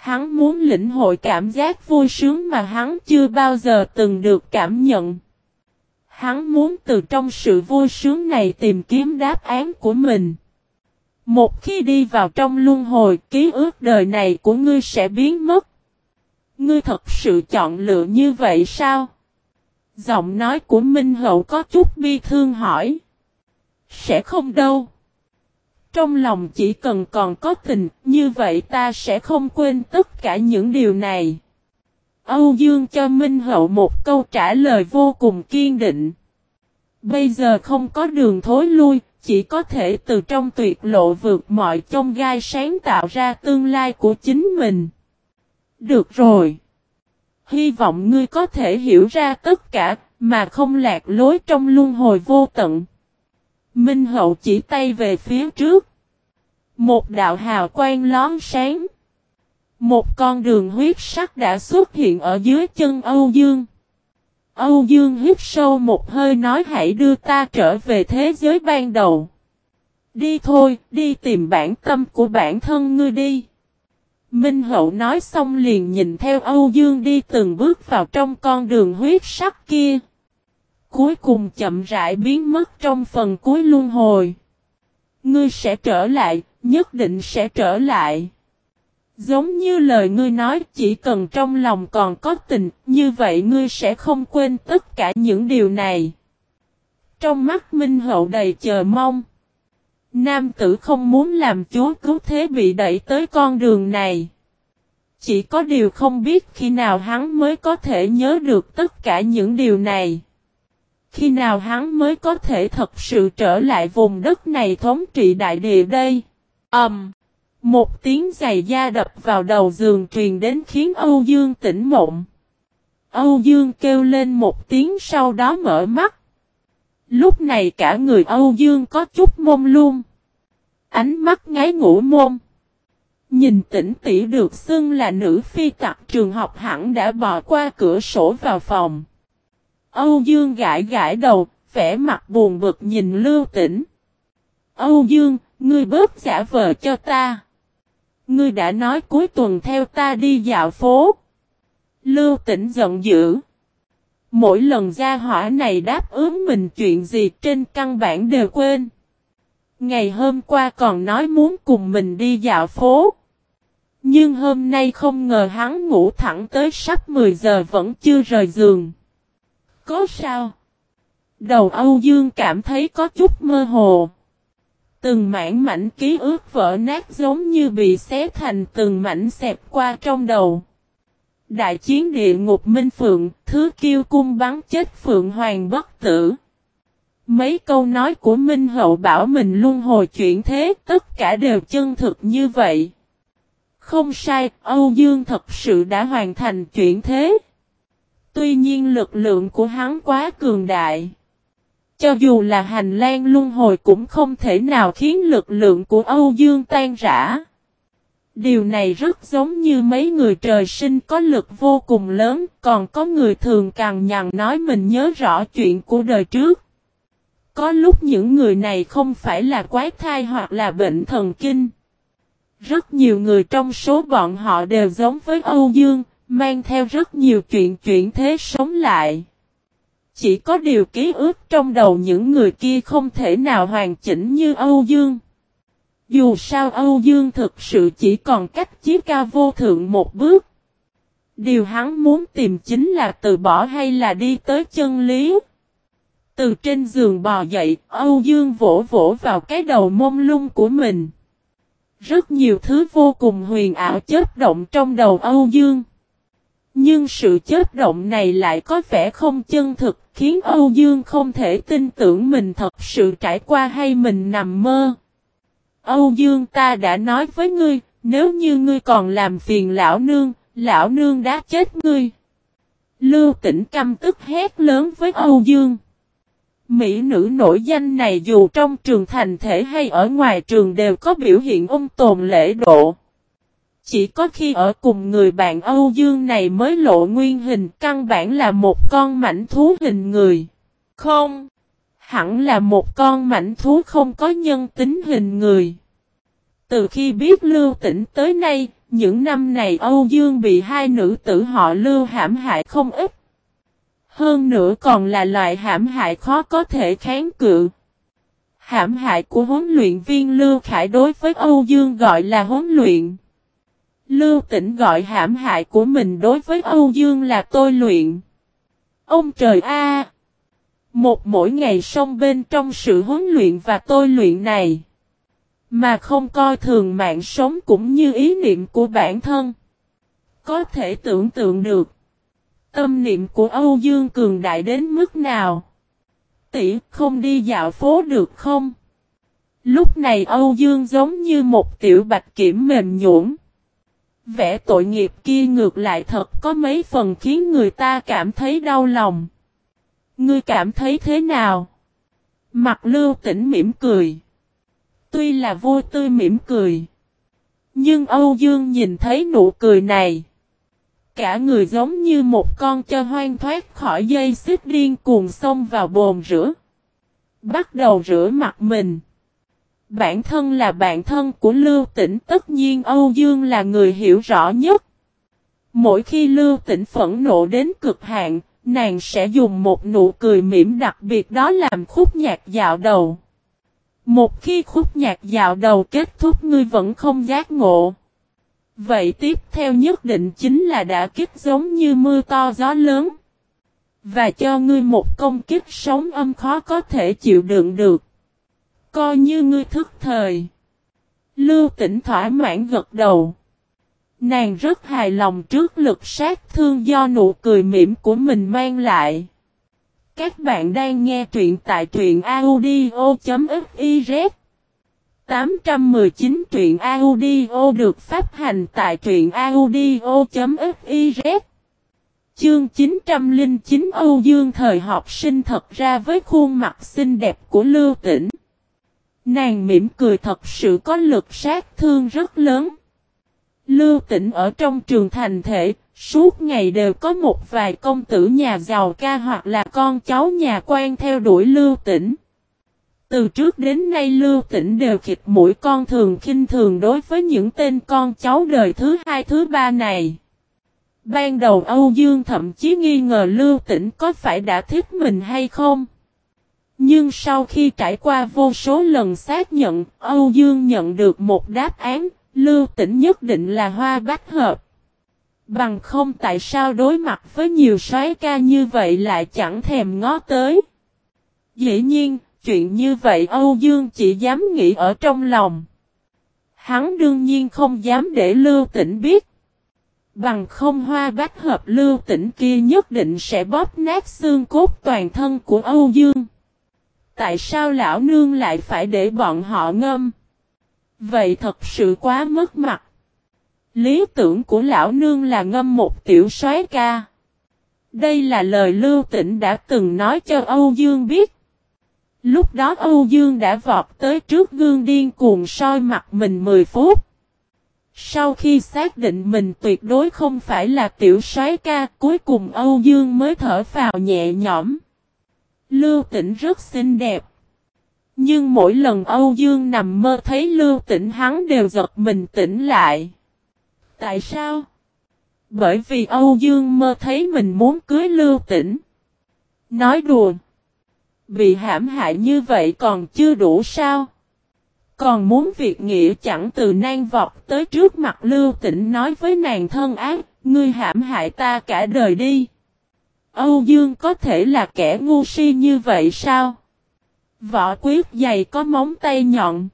Hắn muốn lĩnh hội cảm giác vui sướng mà hắn chưa bao giờ từng được cảm nhận. Hắn muốn từ trong sự vui sướng này tìm kiếm đáp án của mình. Một khi đi vào trong luân hồi, ký ức đời này của ngươi sẽ biến mất. Ngươi thật sự chọn lựa như vậy sao? Giọng nói của Minh Hậu có chút bi thương hỏi. Sẽ không đâu. Trong lòng chỉ cần còn có tình, như vậy ta sẽ không quên tất cả những điều này. Âu Dương cho Minh Hậu một câu trả lời vô cùng kiên định. Bây giờ không có đường thối lui, chỉ có thể từ trong tuyệt lộ vượt mọi chông gai sáng tạo ra tương lai của chính mình. Được rồi. Hy vọng ngươi có thể hiểu ra tất cả, mà không lạc lối trong luân hồi vô tận. Minh hậu chỉ tay về phía trước. Một đạo hào quang lón sáng. Một con đường huyết sắc đã xuất hiện ở dưới chân Âu Dương. Âu Dương hít sâu một hơi nói hãy đưa ta trở về thế giới ban đầu. Đi thôi, đi tìm bản tâm của bản thân ngươi đi. Minh Hậu nói xong liền nhìn theo Âu Dương đi từng bước vào trong con đường huyết sắc kia. Cuối cùng chậm rãi biến mất trong phần cuối luân hồi. Ngươi sẽ trở lại, nhất định sẽ trở lại. Giống như lời ngươi nói chỉ cần trong lòng còn có tình, như vậy ngươi sẽ không quên tất cả những điều này. Trong mắt Minh Hậu đầy chờ mong. Nam tử không muốn làm chúa cứu thế bị đẩy tới con đường này. Chỉ có điều không biết khi nào hắn mới có thể nhớ được tất cả những điều này. Khi nào hắn mới có thể thật sự trở lại vùng đất này thống trị đại địa đây. Ẩm. Um, một tiếng giày da đập vào đầu giường truyền đến khiến Âu Dương tỉnh mộng. Âu Dương kêu lên một tiếng sau đó mở mắt. Lúc này cả người Âu Dương có chút mông luôn. Ánh mắt ngáy ngủ mông. Nhìn tỉnh tỉ được xưng là nữ phi tặc trường học hẳn đã bò qua cửa sổ vào phòng. Âu Dương gãi gãi đầu, vẻ mặt buồn bực nhìn Lưu Tĩnh. Âu Dương, ngươi bớt giả vờ cho ta. Ngươi đã nói cuối tuần theo ta đi dạo phố. Lưu Tĩnh giận dữ. Mỗi lần ra hỏa này đáp ứng mình chuyện gì trên căn bản đều quên. Ngày hôm qua còn nói muốn cùng mình đi dạo phố. Nhưng hôm nay không ngờ hắn ngủ thẳng tới sắp 10 giờ vẫn chưa rời giường. Có sao? Đầu Âu Dương cảm thấy có chút mơ hồ. Từng mảnh mảnh ký ức vỡ nát giống như bị xé thành từng mảnh xẹp qua trong đầu. Đại chiến địa ngục Minh Phượng, thứ kiêu cung bắn chết Phượng Hoàng bất tử. Mấy câu nói của Minh Hậu bảo mình luôn hồi chuyển thế, tất cả đều chân thực như vậy. Không sai, Âu Dương thật sự đã hoàn thành chuyện thế. Tuy nhiên lực lượng của hắn quá cường đại. Cho dù là hành lang luân hồi cũng không thể nào khiến lực lượng của Âu Dương tan rã. Điều này rất giống như mấy người trời sinh có lực vô cùng lớn, còn có người thường càng nhằn nói mình nhớ rõ chuyện của đời trước. Có lúc những người này không phải là quái thai hoặc là bệnh thần kinh. Rất nhiều người trong số bọn họ đều giống với Âu Dương, mang theo rất nhiều chuyện chuyển thế sống lại. Chỉ có điều ký ức trong đầu những người kia không thể nào hoàn chỉnh như Âu Dương. Dù sao Âu Dương thực sự chỉ còn cách chiếc ca vô thượng một bước. Điều hắn muốn tìm chính là từ bỏ hay là đi tới chân lý. Từ trên giường bò dậy, Âu Dương vỗ vỗ vào cái đầu mông lung của mình. Rất nhiều thứ vô cùng huyền ảo chết động trong đầu Âu Dương. Nhưng sự chết động này lại có vẻ không chân thực, khiến Âu Dương không thể tin tưởng mình thật sự trải qua hay mình nằm mơ. Âu Dương ta đã nói với ngươi, nếu như ngươi còn làm phiền lão nương, lão nương đã chết ngươi. Lưu tỉnh căm tức hét lớn với Âu Dương. Mỹ nữ nổi danh này dù trong trường thành thể hay ở ngoài trường đều có biểu hiện ung tồn lễ độ. Chỉ có khi ở cùng người bạn Âu Dương này mới lộ nguyên hình căn bản là một con mảnh thú hình người. Không, hẳn là một con mảnh thú không có nhân tính hình người. Từ khi biết Lưu Tĩnh tới nay, những năm này Âu Dương bị hai nữ tử họ Lưu hãm hại không ít. Hơn nữa còn là loại hãm hại khó có thể kháng cự. Hãm hại của huấn luyện viên Lưu Khải đối với Âu Dương gọi là huấn luyện. Lưu tỉnh gọi hãm hại của mình đối với Âu Dương là tôi luyện. Ông trời a! một mỗi ngày sông bên trong sự huấn luyện và tôi luyện này. Mà không coi thường mạng sống cũng như ý niệm của bản thân. Có thể tưởng tượng được. Tâm niệm của Âu Dương cường đại đến mức nào? Tỷ, không đi dạo phố được không? Lúc này Âu Dương giống như một tiểu bạch kiểm mềm nhũn. Vẻ tội nghiệp kia ngược lại thật có mấy phần khiến người ta cảm thấy đau lòng. Ngươi cảm thấy thế nào? Mặt lưu tỉnh mỉm cười. Tuy là vô tươi mỉm cười. Nhưng Âu Dương nhìn thấy nụ cười này. Cả người giống như một con cho hoang thoát khỏi dây xích điên cuồng xông vào bồn rửa. Bắt đầu rửa mặt mình. Bản thân là bạn thân của Lưu Tĩnh tất nhiên Âu Dương là người hiểu rõ nhất. Mỗi khi Lưu Tĩnh phẫn nộ đến cực hạn, nàng sẽ dùng một nụ cười mỉm đặc biệt đó làm khúc nhạc dạo đầu. Một khi khúc nhạc dạo đầu kết thúc ngươi vẫn không giác ngộ. Vậy tiếp theo nhất định chính là đã kích giống như mưa to gió lớn. Và cho ngươi một công kích sống âm khó có thể chịu đựng được. Coi như ngươi thức thời. Lưu tỉnh thỏa mãn gật đầu. Nàng rất hài lòng trước lực sát thương do nụ cười mỉm của mình mang lại. Các bạn đang nghe truyện tại truyện audio.fiz 819 truyện audio được phát hành tại truyện audio.fiz Chương 909 Âu Dương thời học sinh thật ra với khuôn mặt xinh đẹp của Lưu Tĩnh. Nàng mỉm cười thật sự có lực sát thương rất lớn. Lưu tỉnh ở trong trường thành thể, suốt ngày đều có một vài công tử nhà giàu ca hoặc là con cháu nhà quan theo đuổi Lưu tỉnh. Từ trước đến nay Lưu tỉnh đều khịt mũi con thường khinh thường đối với những tên con cháu đời thứ hai thứ ba này. Ban đầu Âu Dương thậm chí nghi ngờ Lưu tỉnh có phải đã thích mình hay không. Nhưng sau khi trải qua vô số lần xác nhận, Âu Dương nhận được một đáp án, Lưu Tĩnh nhất định là hoa bách hợp. Bằng không tại sao đối mặt với nhiều soái ca như vậy lại chẳng thèm ngó tới. Dĩ nhiên, chuyện như vậy Âu Dương chỉ dám nghĩ ở trong lòng. Hắn đương nhiên không dám để Lưu Tĩnh biết. Bằng không hoa bách hợp Lưu Tĩnh kia nhất định sẽ bóp nát xương cốt toàn thân của Âu Dương. Tại sao lão nương lại phải để bọn họ ngâm? Vậy thật sự quá mất mặt. Lý tưởng của lão nương là ngâm một tiểu soái ca. Đây là lời Lưu Tĩnh đã từng nói cho Âu Dương biết. Lúc đó Âu Dương đã vọt tới trước gương điên cuồng soi mặt mình 10 phút. Sau khi xác định mình tuyệt đối không phải là tiểu soái ca, cuối cùng Âu Dương mới thở phào nhẹ nhõm. Lưu Tĩnh rất xinh đẹp. Nhưng mỗi lần Âu Dương nằm mơ thấy Lưu Tĩnh hắn đều giật mình tỉnh lại. Tại sao? Bởi vì Âu Dương mơ thấy mình muốn cưới Lưu Tĩnh. Nói đùa. Bị hãm hại như vậy còn chưa đủ sao? Còn muốn việc nghĩa chẳng từ nan vọt tới trước mặt Lưu Tĩnh nói với nàng thân ác, ngươi hãm hại ta cả đời đi. Âu Dương có thể là kẻ ngu si như vậy sao? Võ quyết dày có móng tay nhọn.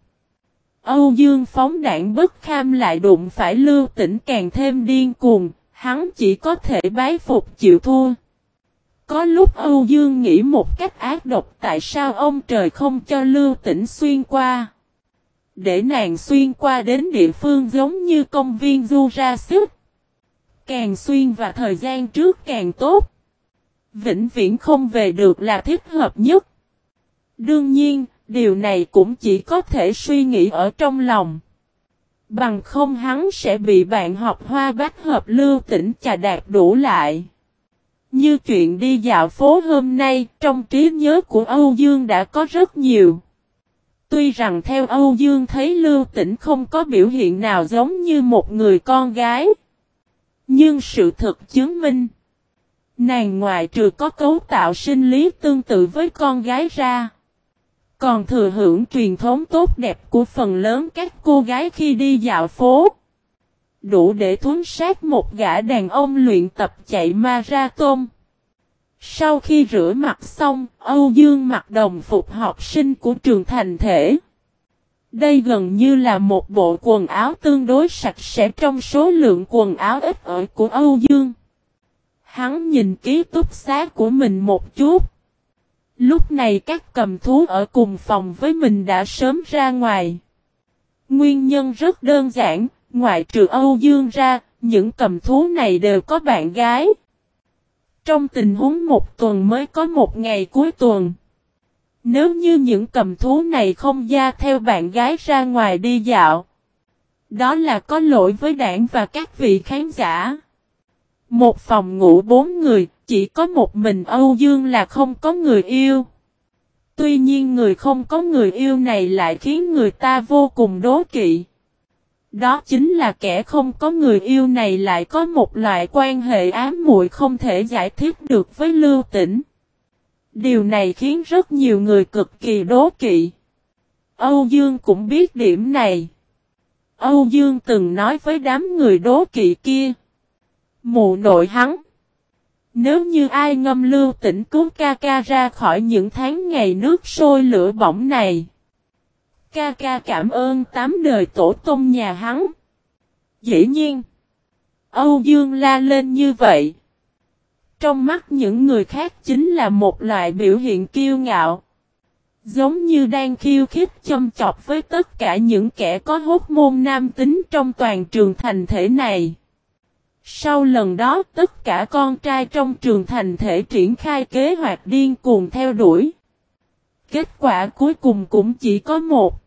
Âu Dương phóng đạn bất kham lại đụng phải lưu tỉnh càng thêm điên cuồng, hắn chỉ có thể bái phục chịu thua. Có lúc Âu Dương nghĩ một cách ác độc tại sao ông trời không cho lưu tỉnh xuyên qua. Để nàng xuyên qua đến địa phương giống như công viên du ra sức. Càng xuyên và thời gian trước càng tốt. Vĩnh viễn không về được là thích hợp nhất. Đương nhiên, điều này cũng chỉ có thể suy nghĩ ở trong lòng. Bằng không hắn sẽ bị bạn học hoa bách hợp lưu tỉnh trà đạt đủ lại. Như chuyện đi dạo phố hôm nay, trong trí nhớ của Âu Dương đã có rất nhiều. Tuy rằng theo Âu Dương thấy Lưu Tĩnh không có biểu hiện nào giống như một người con gái. Nhưng sự thật chứng minh. Nàng ngoài trừ có cấu tạo sinh lý tương tự với con gái ra. Còn thừa hưởng truyền thống tốt đẹp của phần lớn các cô gái khi đi dạo phố. Đủ để thuấn sát một gã đàn ông luyện tập chạy marathon. Sau khi rửa mặt xong, Âu Dương mặc đồng phục học sinh của trường thành thể. Đây gần như là một bộ quần áo tương đối sạch sẽ trong số lượng quần áo ít ỏi của Âu Dương. Hắn nhìn ký túc xá của mình một chút. Lúc này các cầm thú ở cùng phòng với mình đã sớm ra ngoài. Nguyên nhân rất đơn giản, ngoại trừ Âu Dương ra, những cầm thú này đều có bạn gái. Trong tình huống một tuần mới có một ngày cuối tuần. Nếu như những cầm thú này không ra theo bạn gái ra ngoài đi dạo. Đó là có lỗi với đảng và các vị khán giả. Một phòng ngủ bốn người, chỉ có một mình Âu Dương là không có người yêu. Tuy nhiên người không có người yêu này lại khiến người ta vô cùng đố kỵ. Đó chính là kẻ không có người yêu này lại có một loại quan hệ ám muội không thể giải thích được với Lưu Tĩnh. Điều này khiến rất nhiều người cực kỳ đố kỵ. Âu Dương cũng biết điểm này. Âu Dương từng nói với đám người đố kỵ kia. Mụ nội hắn. Nếu như ai ngâm lưu tỉnh cứu ca ca ra khỏi những tháng ngày nước sôi lửa bỏng này. Ca ca cảm ơn tám đời tổ tông nhà hắn. Dĩ nhiên. Âu Dương la lên như vậy. Trong mắt những người khác chính là một loại biểu hiện kiêu ngạo. Giống như đang khiêu khích châm chọc với tất cả những kẻ có hốt môn nam tính trong toàn trường thành thể này. Sau lần đó, tất cả con trai trong trường thành thể triển khai kế hoạch điên cuồng theo đuổi. Kết quả cuối cùng cũng chỉ có một.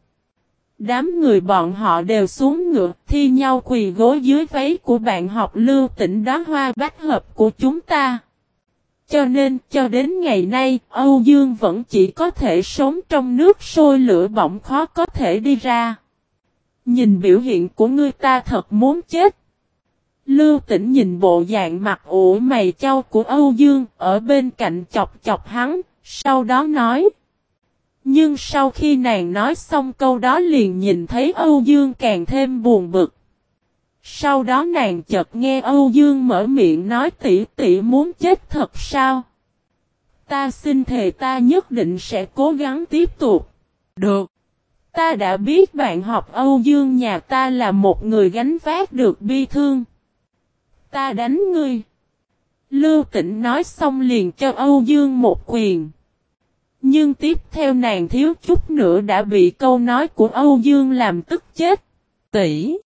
Đám người bọn họ đều xuống ngựa, thi nhau quỳ gối dưới váy của bạn học lưu tỉnh đó hoa bách hợp của chúng ta. Cho nên, cho đến ngày nay, Âu Dương vẫn chỉ có thể sống trong nước sôi lửa bỏng khó có thể đi ra. Nhìn biểu hiện của ngươi ta thật muốn chết. Lưu tỉnh nhìn bộ dạng mặt ủ mày trao của Âu Dương ở bên cạnh chọc chọc hắn, sau đó nói. Nhưng sau khi nàng nói xong câu đó liền nhìn thấy Âu Dương càng thêm buồn bực. Sau đó nàng chợt nghe Âu Dương mở miệng nói tỷ tỷ muốn chết thật sao? Ta xin thề ta nhất định sẽ cố gắng tiếp tục. Được. Ta đã biết bạn học Âu Dương nhà ta là một người gánh vác được bi thương. Ta đánh ngươi. Lưu Tĩnh nói xong liền cho Âu Dương một quyền. Nhưng tiếp theo nàng thiếu chút nữa đã bị câu nói của Âu Dương làm tức chết. Tỷ.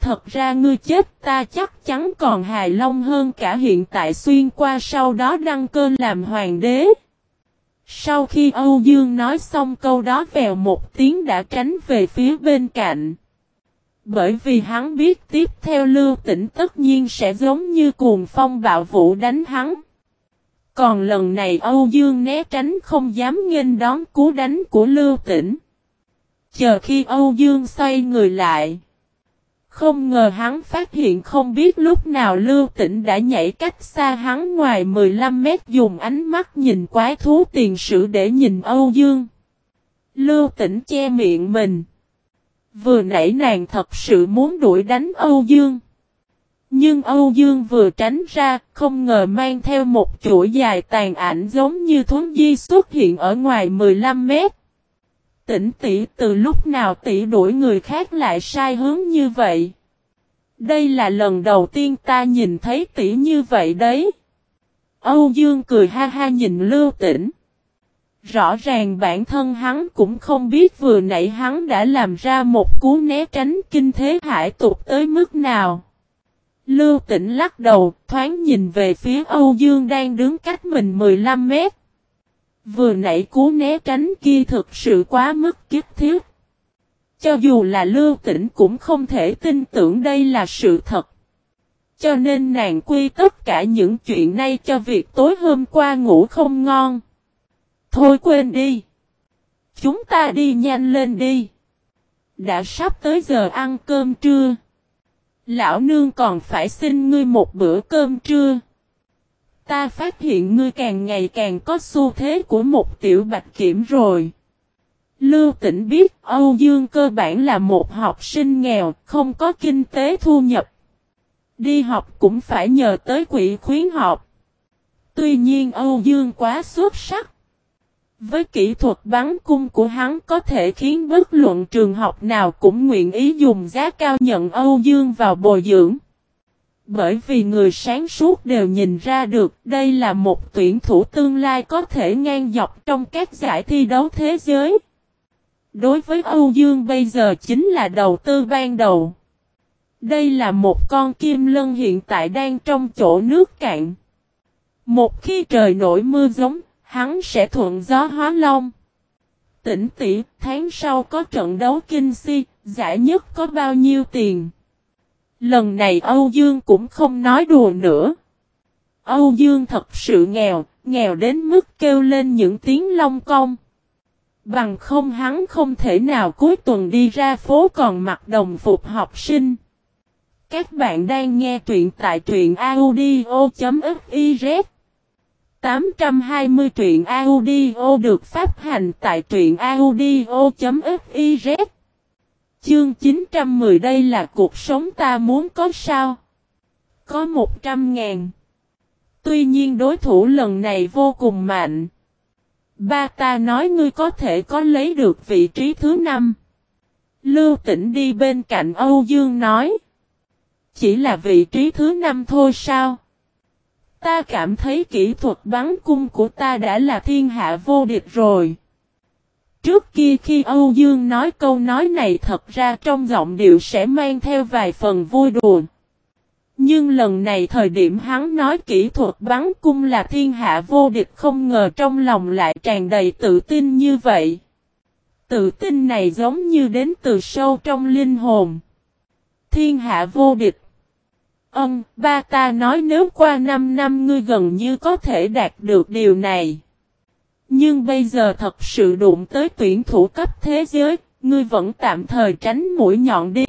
Thật ra ngươi chết ta chắc chắn còn hài long hơn cả hiện tại xuyên qua sau đó đăng cơ làm hoàng đế. Sau khi Âu Dương nói xong câu đó vèo một tiếng đã tránh về phía bên cạnh. Bởi vì hắn biết tiếp theo lưu tỉnh tất nhiên sẽ giống như cuồng phong bạo vũ đánh hắn. Còn lần này Âu Dương né tránh không dám nghênh đón cú đánh của lưu tỉnh. Chờ khi Âu Dương xoay người lại. Không ngờ hắn phát hiện không biết lúc nào Lưu Tĩnh đã nhảy cách xa hắn ngoài 15 mét dùng ánh mắt nhìn quái thú tiền sử để nhìn Âu Dương. Lưu Tĩnh che miệng mình. Vừa nãy nàng thật sự muốn đuổi đánh Âu Dương. Nhưng Âu Dương vừa tránh ra, không ngờ mang theo một chuỗi dài tàn ảnh giống như thuấn di xuất hiện ở ngoài 15 mét. Tỉnh tỷ từ lúc nào tỷ đuổi người khác lại sai hướng như vậy? Đây là lần đầu tiên ta nhìn thấy tỷ như vậy đấy. Âu Dương cười ha ha nhìn Lưu Tĩnh. Rõ ràng bản thân hắn cũng không biết vừa nãy hắn đã làm ra một cú né tránh kinh thế hải tục tới mức nào. Lưu Tĩnh lắc đầu, thoáng nhìn về phía Âu Dương đang đứng cách mình 15 mét. Vừa nãy cú né tránh kia thực sự quá mức kiếp thiết. Cho dù là lưu tỉnh cũng không thể tin tưởng đây là sự thật. Cho nên nàng quy tất cả những chuyện này cho việc tối hôm qua ngủ không ngon. Thôi quên đi. Chúng ta đi nhanh lên đi. Đã sắp tới giờ ăn cơm trưa. Lão nương còn phải xin ngươi một bữa cơm trưa. Ta phát hiện ngươi càng ngày càng có xu thế của một tiểu bạch kiểm rồi. Lưu tỉnh biết Âu Dương cơ bản là một học sinh nghèo, không có kinh tế thu nhập. Đi học cũng phải nhờ tới quỹ khuyến học. Tuy nhiên Âu Dương quá xuất sắc. Với kỹ thuật bắn cung của hắn có thể khiến bất luận trường học nào cũng nguyện ý dùng giá cao nhận Âu Dương vào bồi dưỡng. Bởi vì người sáng suốt đều nhìn ra được đây là một tuyển thủ tương lai có thể ngang dọc trong các giải thi đấu thế giới. Đối với Âu Dương bây giờ chính là đầu tư ban đầu. Đây là một con kim lân hiện tại đang trong chỗ nước cạn. Một khi trời nổi mưa giống, hắn sẽ thuận gió hóa long. Tỉnh tỉ, tháng sau có trận đấu kinh si, giải nhất có bao nhiêu tiền. Lần này Âu Dương cũng không nói đùa nữa. Âu Dương thật sự nghèo, nghèo đến mức kêu lên những tiếng long cong. Bằng không hắn không thể nào cuối tuần đi ra phố còn mặc đồng phục học sinh. Các bạn đang nghe truyện tại truyện audio.fif 820 truyện audio được phát hành tại truyện audio.fiz Chương 910 đây là cuộc sống ta muốn có sao? Có 100 ngàn. Tuy nhiên đối thủ lần này vô cùng mạnh. Ba ta nói ngươi có thể có lấy được vị trí thứ năm. Lưu tỉnh đi bên cạnh Âu Dương nói. Chỉ là vị trí thứ năm thôi sao? Ta cảm thấy kỹ thuật bắn cung của ta đã là thiên hạ vô địch rồi. Trước kia khi Âu Dương nói câu nói này thật ra trong giọng điệu sẽ mang theo vài phần vui đùa. Nhưng lần này thời điểm hắn nói kỹ thuật bắn cung là thiên hạ vô địch không ngờ trong lòng lại tràn đầy tự tin như vậy. Tự tin này giống như đến từ sâu trong linh hồn. Thiên hạ vô địch ông ba ta nói nếu qua 5 năm ngươi gần như có thể đạt được điều này. Nhưng bây giờ thật sự đụng tới tuyển thủ cấp thế giới, ngươi vẫn tạm thời tránh mũi nhọn đi.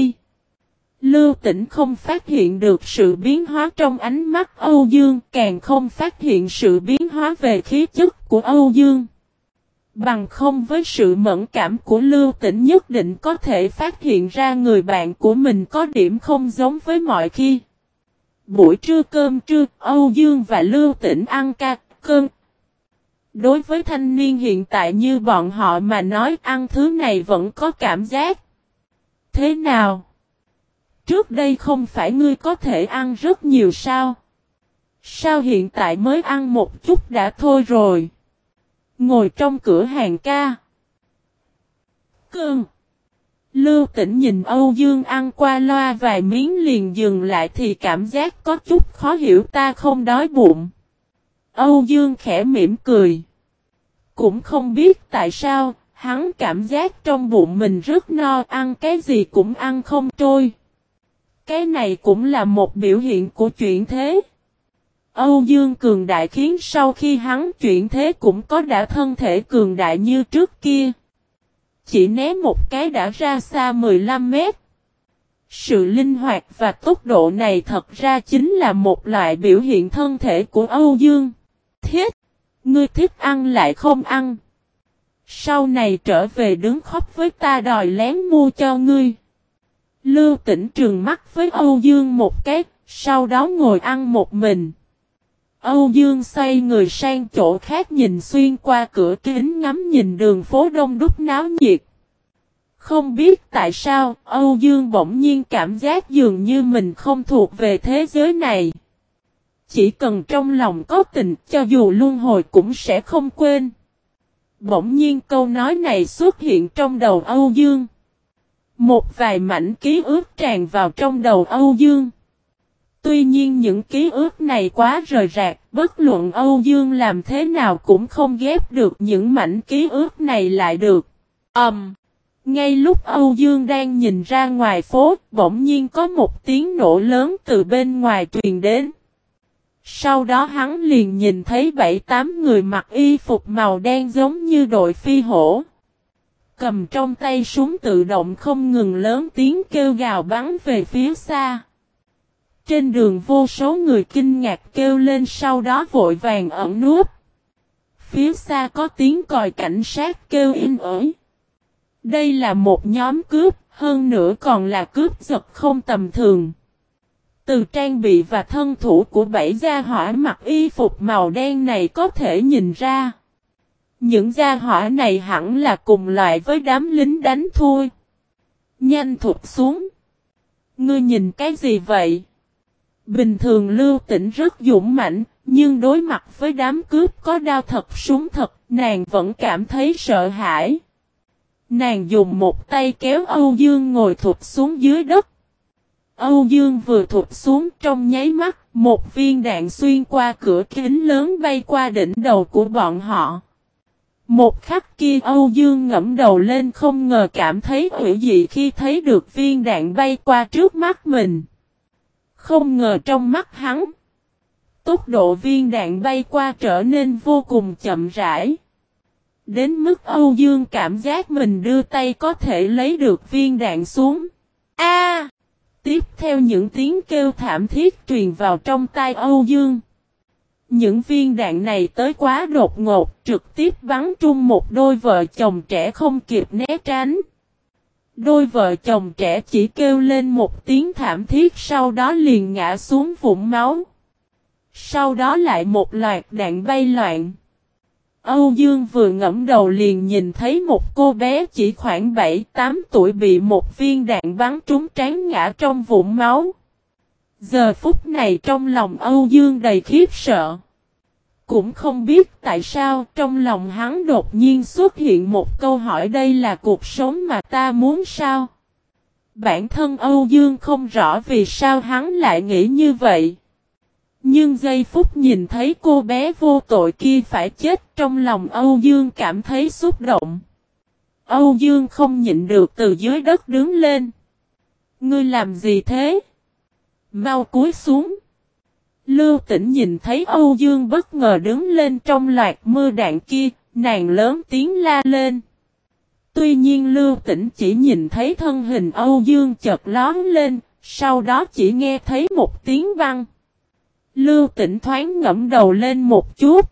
Lưu tỉnh không phát hiện được sự biến hóa trong ánh mắt Âu Dương, càng không phát hiện sự biến hóa về khí chất của Âu Dương. Bằng không với sự mẫn cảm của Lưu Tĩnh nhất định có thể phát hiện ra người bạn của mình có điểm không giống với mọi khi. Buổi trưa cơm trưa, Âu Dương và Lưu Tĩnh ăn ca, cơm. Đối với thanh niên hiện tại như bọn họ mà nói ăn thứ này vẫn có cảm giác. Thế nào? Trước đây không phải ngươi có thể ăn rất nhiều sao? Sao hiện tại mới ăn một chút đã thôi rồi? Ngồi trong cửa hàng ca. cơm Lưu tỉnh nhìn Âu Dương ăn qua loa vài miếng liền dừng lại thì cảm giác có chút khó hiểu ta không đói bụng. Âu Dương khẽ mỉm cười. Cũng không biết tại sao, hắn cảm giác trong bụng mình rất no ăn cái gì cũng ăn không trôi. Cái này cũng là một biểu hiện của chuyện thế. Âu Dương cường đại khiến sau khi hắn chuyển thế cũng có đã thân thể cường đại như trước kia. Chỉ né một cái đã ra xa 15 mét. Sự linh hoạt và tốc độ này thật ra chính là một loại biểu hiện thân thể của Âu Dương. Thiết! Ngươi thích ăn lại không ăn. Sau này trở về đứng khóc với ta đòi lén mua cho ngươi. Lưu tỉnh trường mắt với Âu Dương một cái, sau đó ngồi ăn một mình. Âu Dương xoay người sang chỗ khác nhìn xuyên qua cửa kính ngắm nhìn đường phố đông đúc náo nhiệt. Không biết tại sao, Âu Dương bỗng nhiên cảm giác dường như mình không thuộc về thế giới này. Chỉ cần trong lòng có tình, cho dù luân hồi cũng sẽ không quên. Bỗng nhiên câu nói này xuất hiện trong đầu Âu Dương. Một vài mảnh ký ức tràn vào trong đầu Âu Dương. Tuy nhiên những ký ức này quá rời rạc, bất luận Âu Dương làm thế nào cũng không ghép được những mảnh ký ức này lại được. Ầm. Um, ngay lúc Âu Dương đang nhìn ra ngoài phố, bỗng nhiên có một tiếng nổ lớn từ bên ngoài truyền đến. Sau đó hắn liền nhìn thấy bảy tám người mặc y phục màu đen giống như đội phi hổ. Cầm trong tay súng tự động không ngừng lớn tiếng kêu gào bắn về phía xa. Trên đường vô số người kinh ngạc kêu lên sau đó vội vàng ẩn núp. Phía xa có tiếng còi cảnh sát kêu in ỏi. Đây là một nhóm cướp, hơn nữa còn là cướp giật không tầm thường. Từ trang bị và thân thủ của bảy gia hỏa mặc y phục màu đen này có thể nhìn ra. Những gia hỏa này hẳn là cùng loại với đám lính đánh thôi Nhanh thụt xuống. Ngươi nhìn cái gì vậy? Bình thường lưu tỉnh rất dũng mạnh, nhưng đối mặt với đám cướp có đao thật súng thật, nàng vẫn cảm thấy sợ hãi. Nàng dùng một tay kéo Âu Dương ngồi thụt xuống dưới đất. Âu Dương vừa thụt xuống trong nháy mắt, một viên đạn xuyên qua cửa kính lớn bay qua đỉnh đầu của bọn họ. Một khắc kia Âu Dương ngẫm đầu lên không ngờ cảm thấy hữu dị khi thấy được viên đạn bay qua trước mắt mình. Không ngờ trong mắt hắn, tốc độ viên đạn bay qua trở nên vô cùng chậm rãi. Đến mức Âu Dương cảm giác mình đưa tay có thể lấy được viên đạn xuống. A! tiếp theo những tiếng kêu thảm thiết truyền vào trong tai Âu Dương. Những viên đạn này tới quá đột ngột, trực tiếp bắn trung một đôi vợ chồng trẻ không kịp né tránh. Đôi vợ chồng trẻ chỉ kêu lên một tiếng thảm thiết sau đó liền ngã xuống vũng máu. Sau đó lại một loạt đạn bay loạn. Âu Dương vừa ngẫm đầu liền nhìn thấy một cô bé chỉ khoảng 7-8 tuổi bị một viên đạn bắn trúng trán ngã trong vũng máu. Giờ phút này trong lòng Âu Dương đầy khiếp sợ. Cũng không biết tại sao trong lòng hắn đột nhiên xuất hiện một câu hỏi đây là cuộc sống mà ta muốn sao? Bản thân Âu Dương không rõ vì sao hắn lại nghĩ như vậy. Nhưng giây phút nhìn thấy cô bé vô tội kia phải chết trong lòng Âu Dương cảm thấy xúc động. Âu Dương không nhịn được từ dưới đất đứng lên. Ngươi làm gì thế? Mau cúi xuống. Lưu tỉnh nhìn thấy Âu Dương bất ngờ đứng lên trong loạt mưa đạn kia, nàng lớn tiếng la lên. Tuy nhiên Lưu tỉnh chỉ nhìn thấy thân hình Âu Dương chợt lón lên, sau đó chỉ nghe thấy một tiếng văng. Lưu tỉnh thoáng ngẫm đầu lên một chút.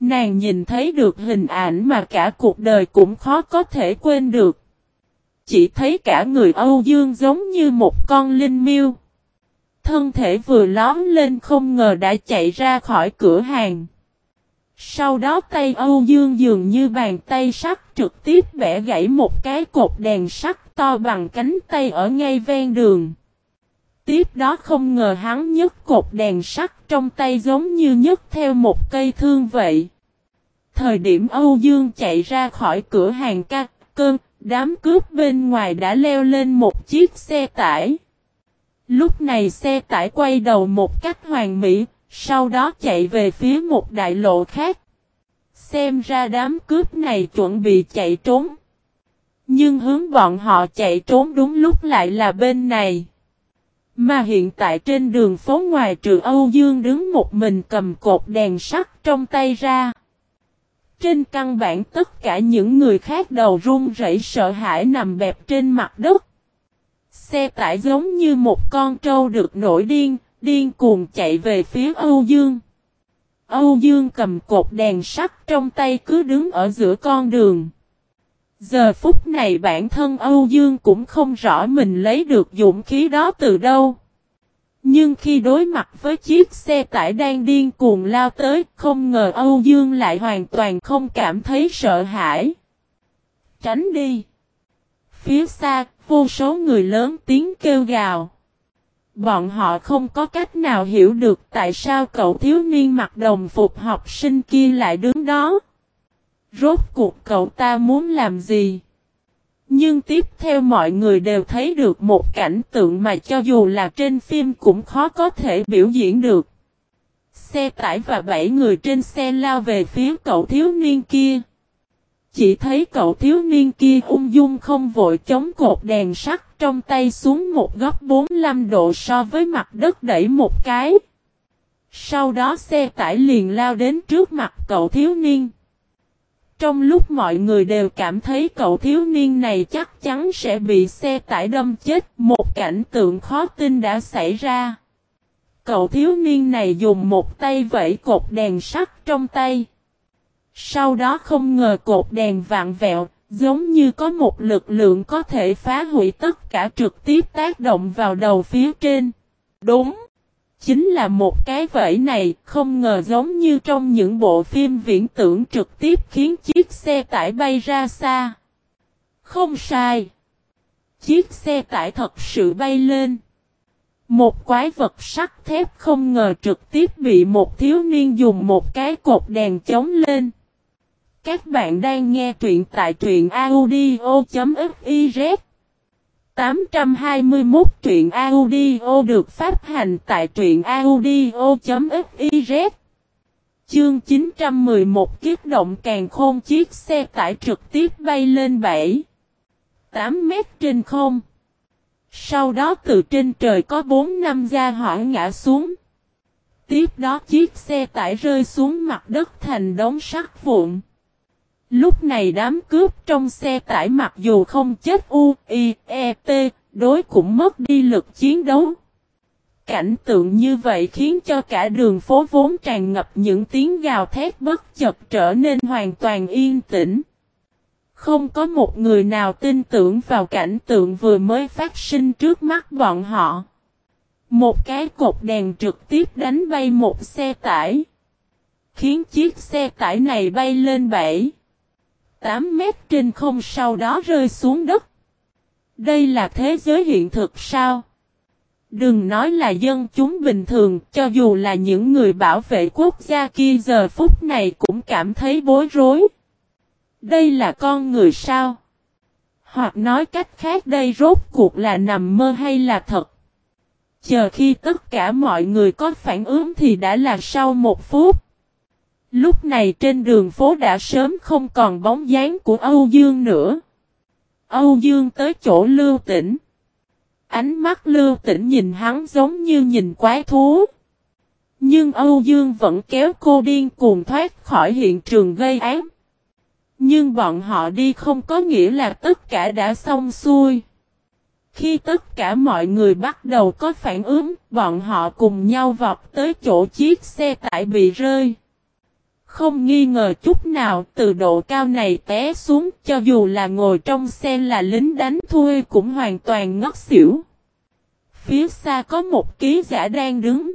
Nàng nhìn thấy được hình ảnh mà cả cuộc đời cũng khó có thể quên được. Chỉ thấy cả người Âu Dương giống như một con linh miêu. Thân thể vừa lón lên không ngờ đã chạy ra khỏi cửa hàng. Sau đó tay Âu Dương dường như bàn tay sắt trực tiếp bẻ gãy một cái cột đèn sắt to bằng cánh tay ở ngay ven đường. Tiếp đó không ngờ hắn nhấc cột đèn sắt trong tay giống như nhấc theo một cây thương vậy. Thời điểm Âu Dương chạy ra khỏi cửa hàng ca, cơn, Đám cướp bên ngoài đã leo lên một chiếc xe tải. Lúc này xe tải quay đầu một cách hoàn mỹ, sau đó chạy về phía một đại lộ khác. Xem ra đám cướp này chuẩn bị chạy trốn. Nhưng hướng bọn họ chạy trốn đúng lúc lại là bên này. Mà hiện tại trên đường phố ngoài trừ Âu Dương đứng một mình cầm cột đèn sắt trong tay ra. Trên căn bản tất cả những người khác đầu run rẩy sợ hãi nằm bẹp trên mặt đất. Xe tải giống như một con trâu được nổi điên, điên cuồng chạy về phía Âu Dương. Âu Dương cầm cột đèn sắt trong tay cứ đứng ở giữa con đường. Giờ phút này bản thân Âu Dương cũng không rõ mình lấy được dũng khí đó từ đâu. Nhưng khi đối mặt với chiếc xe tải đang điên cuồng lao tới, không ngờ Âu Dương lại hoàn toàn không cảm thấy sợ hãi. Tránh đi. Phía xa, vô số người lớn tiếng kêu gào. Bọn họ không có cách nào hiểu được tại sao cậu thiếu niên mặc đồng phục học sinh kia lại đứng đó. Rốt cuộc cậu ta muốn làm gì? Nhưng tiếp theo mọi người đều thấy được một cảnh tượng mà cho dù là trên phim cũng khó có thể biểu diễn được. Xe tải và bảy người trên xe lao về phía cậu thiếu niên kia. Chỉ thấy cậu thiếu niên kia ung dung không vội chống cột đèn sắt trong tay xuống một góc 45 độ so với mặt đất đẩy một cái. Sau đó xe tải liền lao đến trước mặt cậu thiếu niên. Trong lúc mọi người đều cảm thấy cậu thiếu niên này chắc chắn sẽ bị xe tải đâm chết, một cảnh tượng khó tin đã xảy ra. Cậu thiếu niên này dùng một tay vẫy cột đèn sắt trong tay. Sau đó không ngờ cột đèn vạn vẹo, giống như có một lực lượng có thể phá hủy tất cả trực tiếp tác động vào đầu phía trên. Đúng! Chính là một cái vẫy này, không ngờ giống như trong những bộ phim viễn tưởng trực tiếp khiến chiếc xe tải bay ra xa. Không sai. Chiếc xe tải thật sự bay lên. Một quái vật sắt thép không ngờ trực tiếp bị một thiếu niên dùng một cái cột đèn chống lên. Các bạn đang nghe truyện tại truyện audio.fiz 821 truyện audio được phát hành tại truyện audio.fiz Chương 911 kiếp động càng khôn chiếc xe tải trực tiếp bay lên 7 8 mét trên không. Sau đó từ trên trời có 4 năm gia hỏa ngã xuống. Tiếp đó chiếc xe tải rơi xuống mặt đất thành đống sắt vụn. Lúc này đám cướp trong xe tải mặc dù không chết U, I, E, T, đối cũng mất đi lực chiến đấu. Cảnh tượng như vậy khiến cho cả đường phố vốn tràn ngập những tiếng gào thét bất chợt trở nên hoàn toàn yên tĩnh. Không có một người nào tin tưởng vào cảnh tượng vừa mới phát sinh trước mắt bọn họ. Một cái cột đèn trực tiếp đánh bay một xe tải. Khiến chiếc xe tải này bay lên bảy 8 mét trên không sau đó rơi xuống đất. Đây là thế giới hiện thực sao? Đừng nói là dân chúng bình thường, cho dù là những người bảo vệ quốc gia kia giờ phút này cũng cảm thấy bối rối. Đây là con người sao? Hoặc nói cách khác đây rốt cuộc là nằm mơ hay là thật? Chờ khi tất cả mọi người có phản ứng thì đã là sau một phút. Lúc này trên đường phố đã sớm không còn bóng dáng của Âu Dương nữa. Âu Dương tới chỗ Lưu Tĩnh. Ánh mắt Lưu Tĩnh nhìn hắn giống như nhìn quái thú. Nhưng Âu Dương vẫn kéo cô điên cuồng thoát khỏi hiện trường gây án. Nhưng bọn họ đi không có nghĩa là tất cả đã xong xuôi. Khi tất cả mọi người bắt đầu có phản ứng, bọn họ cùng nhau vọt tới chỗ chiếc xe tải bị rơi. Không nghi ngờ chút nào từ độ cao này té xuống cho dù là ngồi trong xe là lính đánh thui cũng hoàn toàn ngất xỉu. Phía xa có một ký giả đang đứng.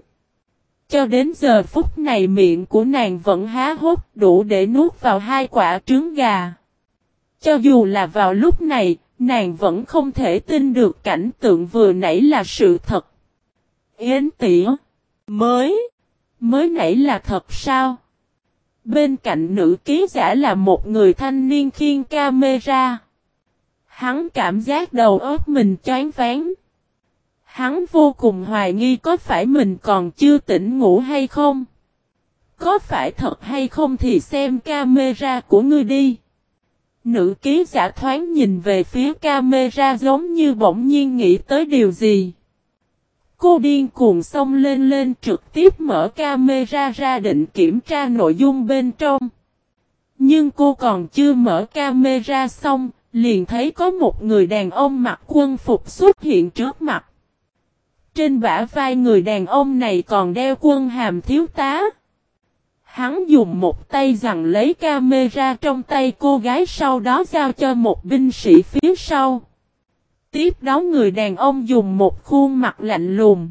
Cho đến giờ phút này miệng của nàng vẫn há hốt đủ để nuốt vào hai quả trứng gà. Cho dù là vào lúc này, nàng vẫn không thể tin được cảnh tượng vừa nãy là sự thật. Yến tỉa. Mới. Mới nãy là thật sao? Bên cạnh nữ ký giả là một người thanh niên khiên camera. Hắn cảm giác đầu óc mình choáng váng. Hắn vô cùng hoài nghi có phải mình còn chưa tỉnh ngủ hay không. Có phải thật hay không thì xem camera của ngươi đi. Nữ ký giả thoáng nhìn về phía camera giống như bỗng nhiên nghĩ tới điều gì. Cô điên cuồng xông lên lên trực tiếp mở camera ra định kiểm tra nội dung bên trong. Nhưng cô còn chưa mở camera xong, liền thấy có một người đàn ông mặc quân phục xuất hiện trước mặt. Trên bả vai người đàn ông này còn đeo quân hàm thiếu tá. Hắn dùng một tay rằng lấy camera trong tay cô gái sau đó giao cho một binh sĩ phía sau. Tiếp đó người đàn ông dùng một khuôn mặt lạnh lùng.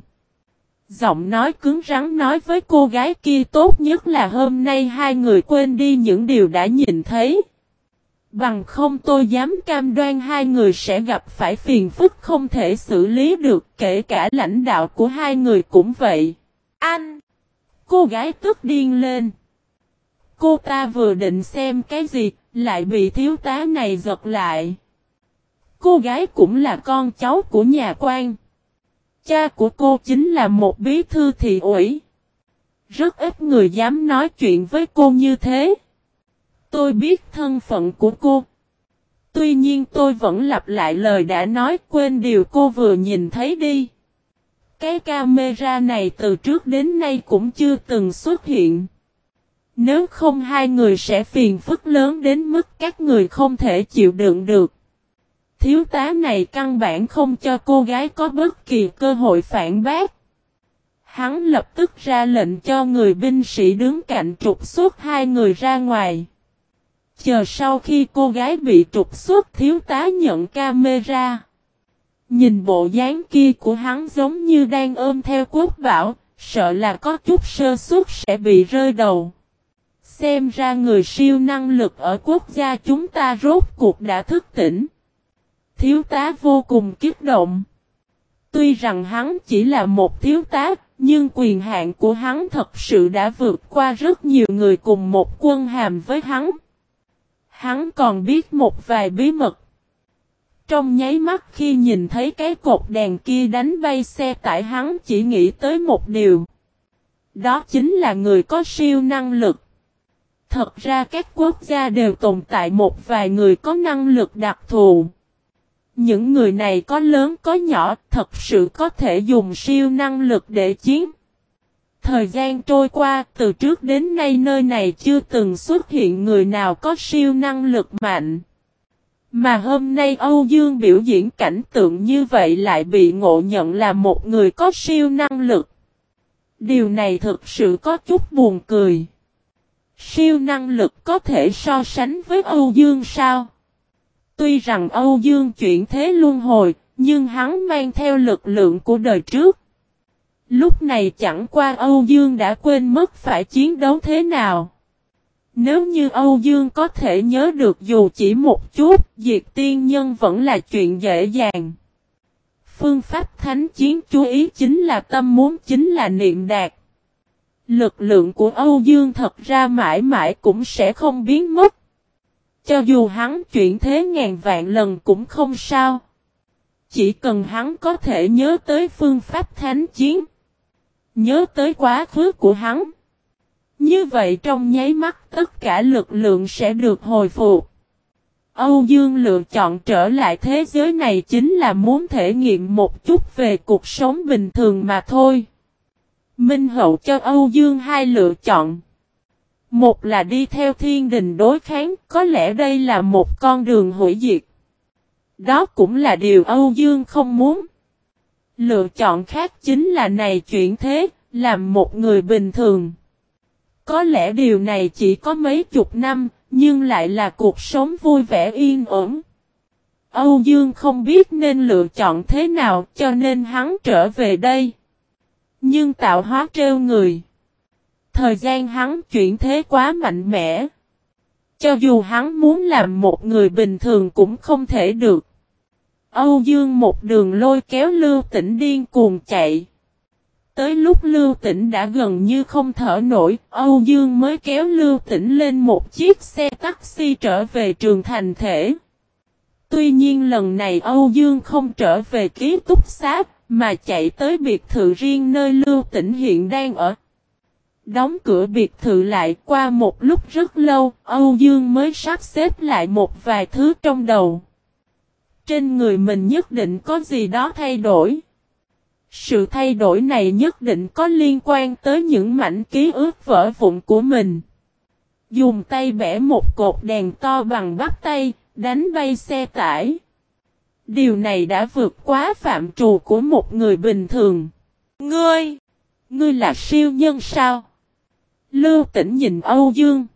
Giọng nói cứng rắn nói với cô gái kia tốt nhất là hôm nay hai người quên đi những điều đã nhìn thấy. Bằng không tôi dám cam đoan hai người sẽ gặp phải phiền phức không thể xử lý được kể cả lãnh đạo của hai người cũng vậy. Anh! Cô gái tức điên lên. Cô ta vừa định xem cái gì, lại bị thiếu tá này giật lại. Cô gái cũng là con cháu của nhà quan. Cha của cô chính là một bí thư thị ủy. Rất ít người dám nói chuyện với cô như thế. Tôi biết thân phận của cô. Tuy nhiên tôi vẫn lặp lại lời đã nói quên điều cô vừa nhìn thấy đi. Cái camera này từ trước đến nay cũng chưa từng xuất hiện. Nếu không hai người sẽ phiền phức lớn đến mức các người không thể chịu đựng được. Thiếu tá này căn bản không cho cô gái có bất kỳ cơ hội phản bác. Hắn lập tức ra lệnh cho người binh sĩ đứng cạnh trục xuất hai người ra ngoài. Chờ sau khi cô gái bị trục xuất thiếu tá nhận camera. Nhìn bộ dáng kia của hắn giống như đang ôm theo quốc bảo, sợ là có chút sơ suất sẽ bị rơi đầu. Xem ra người siêu năng lực ở quốc gia chúng ta rốt cuộc đã thức tỉnh. Thiếu tá vô cùng kích động. Tuy rằng hắn chỉ là một thiếu tá, nhưng quyền hạn của hắn thật sự đã vượt qua rất nhiều người cùng một quân hàm với hắn. Hắn còn biết một vài bí mật. Trong nháy mắt khi nhìn thấy cái cột đèn kia đánh bay xe tải hắn chỉ nghĩ tới một điều. Đó chính là người có siêu năng lực. Thật ra các quốc gia đều tồn tại một vài người có năng lực đặc thù. Những người này có lớn có nhỏ thật sự có thể dùng siêu năng lực để chiến. Thời gian trôi qua, từ trước đến nay nơi này chưa từng xuất hiện người nào có siêu năng lực mạnh. Mà hôm nay Âu Dương biểu diễn cảnh tượng như vậy lại bị ngộ nhận là một người có siêu năng lực. Điều này thực sự có chút buồn cười. Siêu năng lực có thể so sánh với Âu Dương sao? Tuy rằng Âu Dương chuyển thế luân hồi, nhưng hắn mang theo lực lượng của đời trước. Lúc này chẳng qua Âu Dương đã quên mất phải chiến đấu thế nào. Nếu như Âu Dương có thể nhớ được dù chỉ một chút, diệt tiên nhân vẫn là chuyện dễ dàng. Phương pháp thánh chiến chú ý chính là tâm muốn chính là niệm đạt. Lực lượng của Âu Dương thật ra mãi mãi cũng sẽ không biến mất. Cho dù hắn chuyển thế ngàn vạn lần cũng không sao. Chỉ cần hắn có thể nhớ tới phương pháp thánh chiến. Nhớ tới quá khứ của hắn. Như vậy trong nháy mắt tất cả lực lượng sẽ được hồi phục. Âu Dương lựa chọn trở lại thế giới này chính là muốn thể nghiệm một chút về cuộc sống bình thường mà thôi. Minh Hậu cho Âu Dương hai lựa chọn. Một là đi theo thiên đình đối kháng, có lẽ đây là một con đường hủy diệt. Đó cũng là điều Âu Dương không muốn. Lựa chọn khác chính là này chuyển thế, làm một người bình thường. Có lẽ điều này chỉ có mấy chục năm, nhưng lại là cuộc sống vui vẻ yên ổn. Âu Dương không biết nên lựa chọn thế nào cho nên hắn trở về đây. Nhưng tạo hóa trêu người. Thời gian hắn chuyển thế quá mạnh mẽ. Cho dù hắn muốn làm một người bình thường cũng không thể được. Âu Dương một đường lôi kéo Lưu Tĩnh điên cuồng chạy. Tới lúc Lưu Tĩnh đã gần như không thở nổi, Âu Dương mới kéo Lưu Tĩnh lên một chiếc xe taxi trở về trường thành thể. Tuy nhiên lần này Âu Dương không trở về ký túc xá, mà chạy tới biệt thự riêng nơi Lưu Tĩnh hiện đang ở. Đóng cửa biệt thự lại qua một lúc rất lâu, Âu Dương mới sắp xếp lại một vài thứ trong đầu. Trên người mình nhất định có gì đó thay đổi. Sự thay đổi này nhất định có liên quan tới những mảnh ký ức vỡ vụn của mình. Dùng tay bẻ một cột đèn to bằng bắp tay, đánh bay xe tải. Điều này đã vượt quá phạm trù của một người bình thường. Ngươi! Ngươi là siêu nhân sao? Lưu tỉnh nhìn Âu Dương.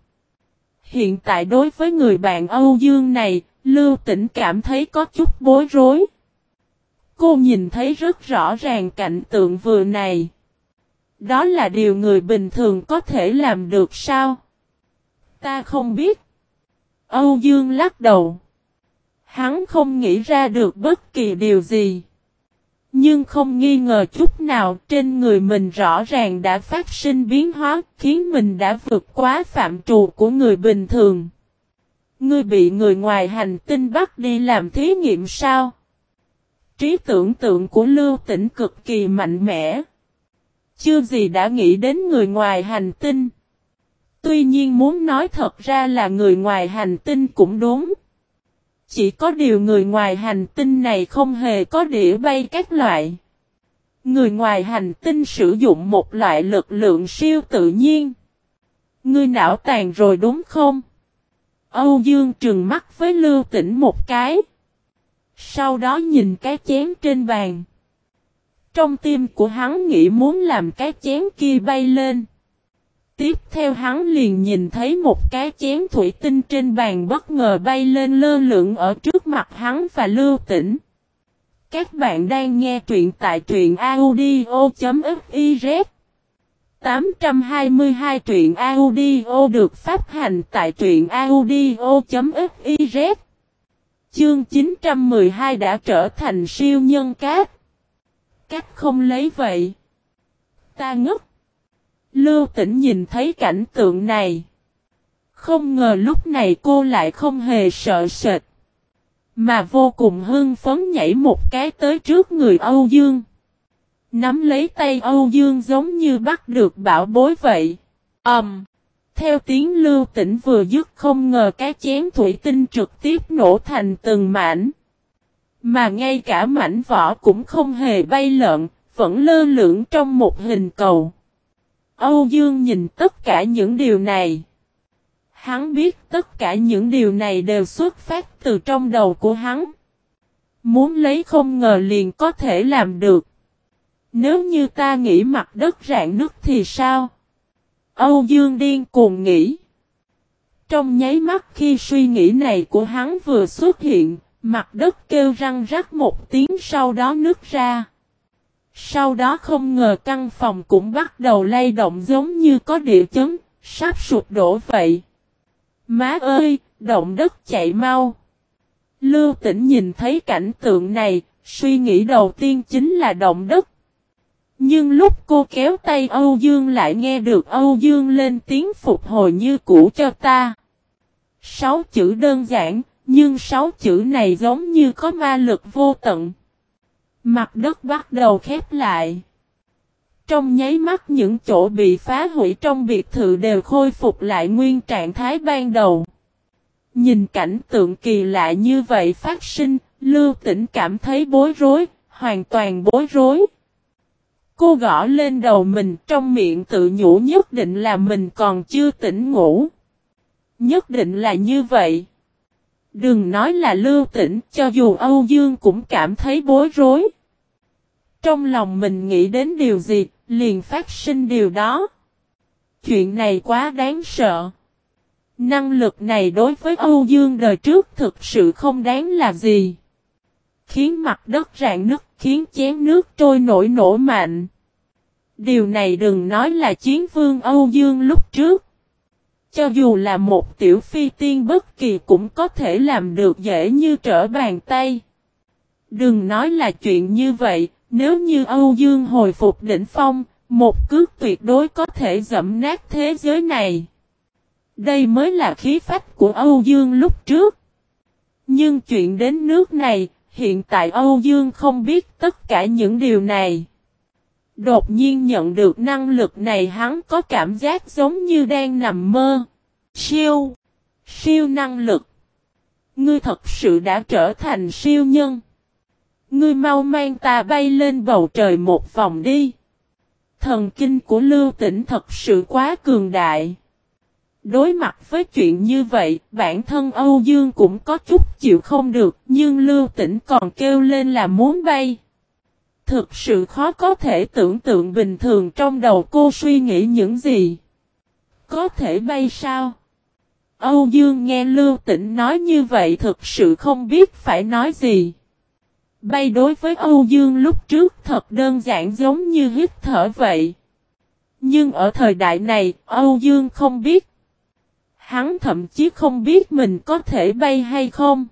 Hiện tại đối với người bạn Âu Dương này, Lưu tỉnh cảm thấy có chút bối rối. Cô nhìn thấy rất rõ ràng cảnh tượng vừa này. Đó là điều người bình thường có thể làm được sao? Ta không biết. Âu Dương lắc đầu. Hắn không nghĩ ra được bất kỳ điều gì. Nhưng không nghi ngờ chút nào trên người mình rõ ràng đã phát sinh biến hóa, khiến mình đã vượt quá phạm trù của người bình thường. Ngươi bị người ngoài hành tinh bắt đi làm thí nghiệm sao? Trí tưởng tượng của Lưu Tĩnh cực kỳ mạnh mẽ. Chưa gì đã nghĩ đến người ngoài hành tinh. Tuy nhiên muốn nói thật ra là người ngoài hành tinh cũng đúng. Chỉ có điều người ngoài hành tinh này không hề có đĩa bay các loại. Người ngoài hành tinh sử dụng một loại lực lượng siêu tự nhiên. Ngươi não tàn rồi đúng không? Âu Dương trừng mắt với Lưu Tĩnh một cái. Sau đó nhìn cái chén trên bàn. Trong tim của hắn nghĩ muốn làm cái chén kia bay lên. Tiếp theo hắn liền nhìn thấy một cái chén thủy tinh trên bàn bất ngờ bay lên lơ lửng ở trước mặt hắn và lưu tỉnh. Các bạn đang nghe truyện tại truyện audio.fiz 822 truyện audio được phát hành tại truyện audio.fiz Chương 912 đã trở thành siêu nhân cát. Cách không lấy vậy. Ta ngất. Lưu tỉnh nhìn thấy cảnh tượng này. Không ngờ lúc này cô lại không hề sợ sệt. Mà vô cùng hưng phấn nhảy một cái tới trước người Âu Dương. Nắm lấy tay Âu Dương giống như bắt được bảo bối vậy. Ẩm. Um, theo tiếng lưu tỉnh vừa dứt không ngờ cái chén thủy tinh trực tiếp nổ thành từng mảnh. Mà ngay cả mảnh vỏ cũng không hề bay lợn, vẫn lơ lửng trong một hình cầu. Âu Dương nhìn tất cả những điều này. Hắn biết tất cả những điều này đều xuất phát từ trong đầu của hắn. Muốn lấy không ngờ liền có thể làm được. Nếu như ta nghĩ mặt đất rạn nứt thì sao? Âu Dương điên cuồng nghĩ. Trong nháy mắt khi suy nghĩ này của hắn vừa xuất hiện, mặt đất kêu răng rắc một tiếng sau đó nứt ra. Sau đó không ngờ căn phòng cũng bắt đầu lay động giống như có địa chấn, sắp sụp đổ vậy. Má ơi, động đất chạy mau. Lưu tỉnh nhìn thấy cảnh tượng này, suy nghĩ đầu tiên chính là động đất. Nhưng lúc cô kéo tay Âu Dương lại nghe được Âu Dương lên tiếng phục hồi như cũ cho ta. Sáu chữ đơn giản, nhưng sáu chữ này giống như có ma lực vô tận. Mặt đất bắt đầu khép lại. Trong nháy mắt những chỗ bị phá hủy trong biệt thự đều khôi phục lại nguyên trạng thái ban đầu. Nhìn cảnh tượng kỳ lạ như vậy phát sinh, Lưu Tĩnh cảm thấy bối rối, hoàn toàn bối rối. Cô gõ lên đầu mình trong miệng tự nhủ nhất định là mình còn chưa tỉnh ngủ. Nhất định là như vậy. Đừng nói là lưu tỉnh, cho dù Âu Dương cũng cảm thấy bối rối. Trong lòng mình nghĩ đến điều gì, liền phát sinh điều đó. Chuyện này quá đáng sợ. Năng lực này đối với Âu Dương đời trước thực sự không đáng là gì. Khiến mặt đất rạn nứt, khiến chén nước trôi nổi nổ mạnh. Điều này đừng nói là chiến vương Âu Dương lúc trước. Cho dù là một tiểu phi tiên bất kỳ cũng có thể làm được dễ như trở bàn tay. Đừng nói là chuyện như vậy, nếu như Âu Dương hồi phục đỉnh phong, một cước tuyệt đối có thể dẫm nát thế giới này. Đây mới là khí phách của Âu Dương lúc trước. Nhưng chuyện đến nước này, hiện tại Âu Dương không biết tất cả những điều này. Đột nhiên nhận được năng lực này hắn có cảm giác giống như đang nằm mơ. Siêu! Siêu năng lực! Ngươi thật sự đã trở thành siêu nhân. Ngươi mau mang ta bay lên bầu trời một vòng đi. Thần kinh của Lưu Tĩnh thật sự quá cường đại. Đối mặt với chuyện như vậy, bản thân Âu Dương cũng có chút chịu không được, nhưng Lưu Tĩnh còn kêu lên là muốn bay. Thực sự khó có thể tưởng tượng bình thường trong đầu cô suy nghĩ những gì. Có thể bay sao? Âu Dương nghe Lưu Tĩnh nói như vậy thực sự không biết phải nói gì. Bay đối với Âu Dương lúc trước thật đơn giản giống như hít thở vậy. Nhưng ở thời đại này, Âu Dương không biết. Hắn thậm chí không biết mình có thể bay hay không.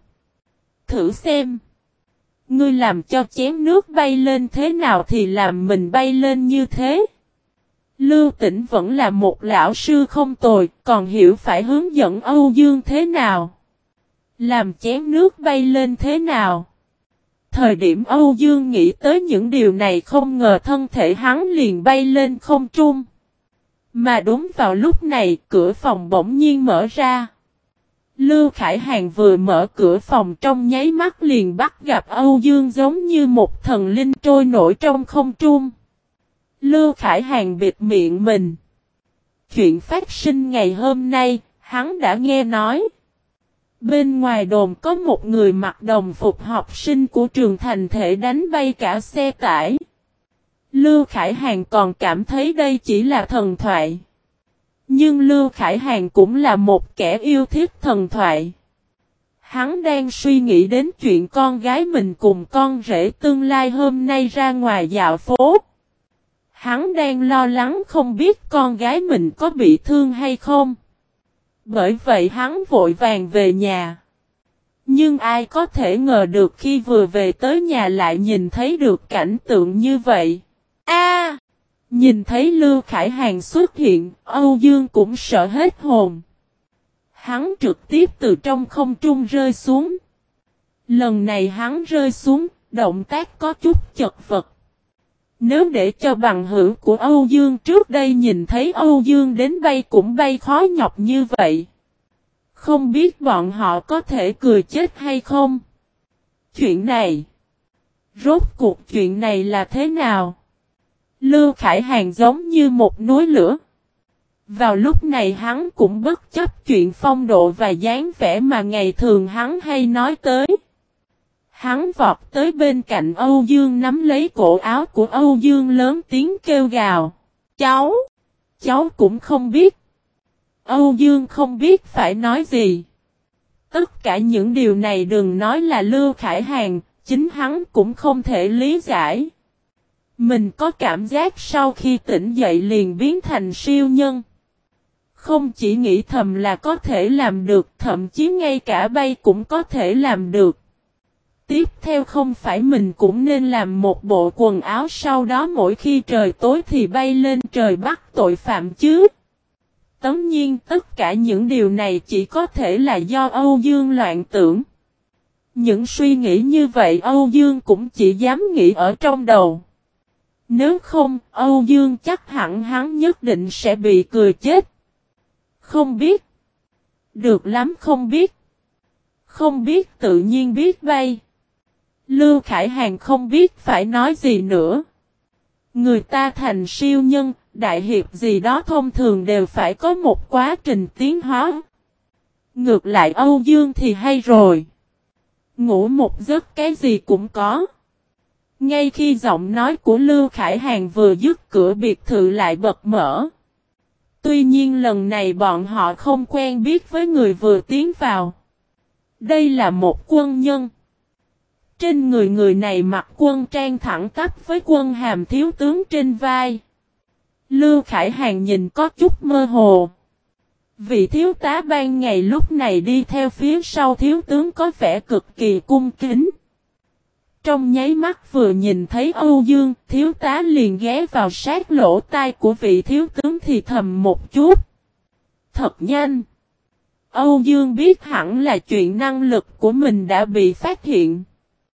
Thử xem. Ngươi làm cho chén nước bay lên thế nào thì làm mình bay lên như thế. Lưu Tĩnh vẫn là một lão sư không tồi, còn hiểu phải hướng dẫn Âu Dương thế nào. Làm chén nước bay lên thế nào. Thời điểm Âu Dương nghĩ tới những điều này không ngờ thân thể hắn liền bay lên không trung. Mà đúng vào lúc này cửa phòng bỗng nhiên mở ra. Lưu Khải Hàng vừa mở cửa phòng trong nháy mắt liền bắt gặp Âu Dương giống như một thần linh trôi nổi trong không trung. Lưu Khải Hàng bịt miệng mình. Chuyện phát sinh ngày hôm nay, hắn đã nghe nói. Bên ngoài đồn có một người mặc đồng phục học sinh của trường thành thể đánh bay cả xe tải. Lưu Khải Hàng còn cảm thấy đây chỉ là thần thoại. Nhưng Lưu Khải Hàng cũng là một kẻ yêu thích thần thoại. Hắn đang suy nghĩ đến chuyện con gái mình cùng con rể tương lai hôm nay ra ngoài dạo phố. Hắn đang lo lắng không biết con gái mình có bị thương hay không. Bởi vậy hắn vội vàng về nhà. Nhưng ai có thể ngờ được khi vừa về tới nhà lại nhìn thấy được cảnh tượng như vậy. A! nhìn thấy Lưu Khải Hàng xuất hiện, Âu Dương cũng sợ hết hồn. Hắn trực tiếp từ trong không trung rơi xuống. Lần này hắn rơi xuống, động tác có chút chật vật. Nếu để cho bằng hữu của Âu Dương trước đây nhìn thấy Âu Dương đến bay cũng bay khó nhọc như vậy. Không biết bọn họ có thể cười chết hay không? Chuyện này. Rốt cuộc chuyện này là thế nào? Lưu Khải Hàng giống như một núi lửa. Vào lúc này hắn cũng bất chấp chuyện phong độ và dáng vẻ mà ngày thường hắn hay nói tới. Hắn vọt tới bên cạnh Âu Dương nắm lấy cổ áo của Âu Dương lớn tiếng kêu gào. Cháu! Cháu cũng không biết. Âu Dương không biết phải nói gì. Tất cả những điều này đừng nói là Lưu Khải Hàng, chính hắn cũng không thể lý giải. Mình có cảm giác sau khi tỉnh dậy liền biến thành siêu nhân. Không chỉ nghĩ thầm là có thể làm được, thậm chí ngay cả bay cũng có thể làm được. Tiếp theo không phải mình cũng nên làm một bộ quần áo sau đó mỗi khi trời tối thì bay lên trời bắt tội phạm chứ. Tất nhiên tất cả những điều này chỉ có thể là do Âu Dương loạn tưởng. Những suy nghĩ như vậy Âu Dương cũng chỉ dám nghĩ ở trong đầu. Nếu không, Âu Dương chắc hẳn hắn nhất định sẽ bị cười chết. Không biết. Được lắm không biết. Không biết tự nhiên biết bay. Lưu Khải Hàng không biết phải nói gì nữa. Người ta thành siêu nhân, đại hiệp gì đó thông thường đều phải có một quá trình tiến hóa. Ngược lại Âu Dương thì hay rồi. Ngủ một giấc cái gì cũng có. Ngay khi giọng nói của Lưu Khải Hàng vừa dứt cửa biệt thự lại bật mở. Tuy nhiên lần này bọn họ không quen biết với người vừa tiến vào. Đây là một quân nhân. Trên người người này mặc quân trang thẳng tắp với quân hàm thiếu tướng trên vai. Lưu Khải Hàng nhìn có chút mơ hồ. Vị thiếu tá ban ngày lúc này đi theo phía sau thiếu tướng có vẻ cực kỳ cung kính. Trong nháy mắt vừa nhìn thấy Âu Dương, thiếu tá liền ghé vào sát lỗ tai của vị thiếu tướng thì thầm một chút. Thật nhanh. Âu Dương biết hẳn là chuyện năng lực của mình đã bị phát hiện.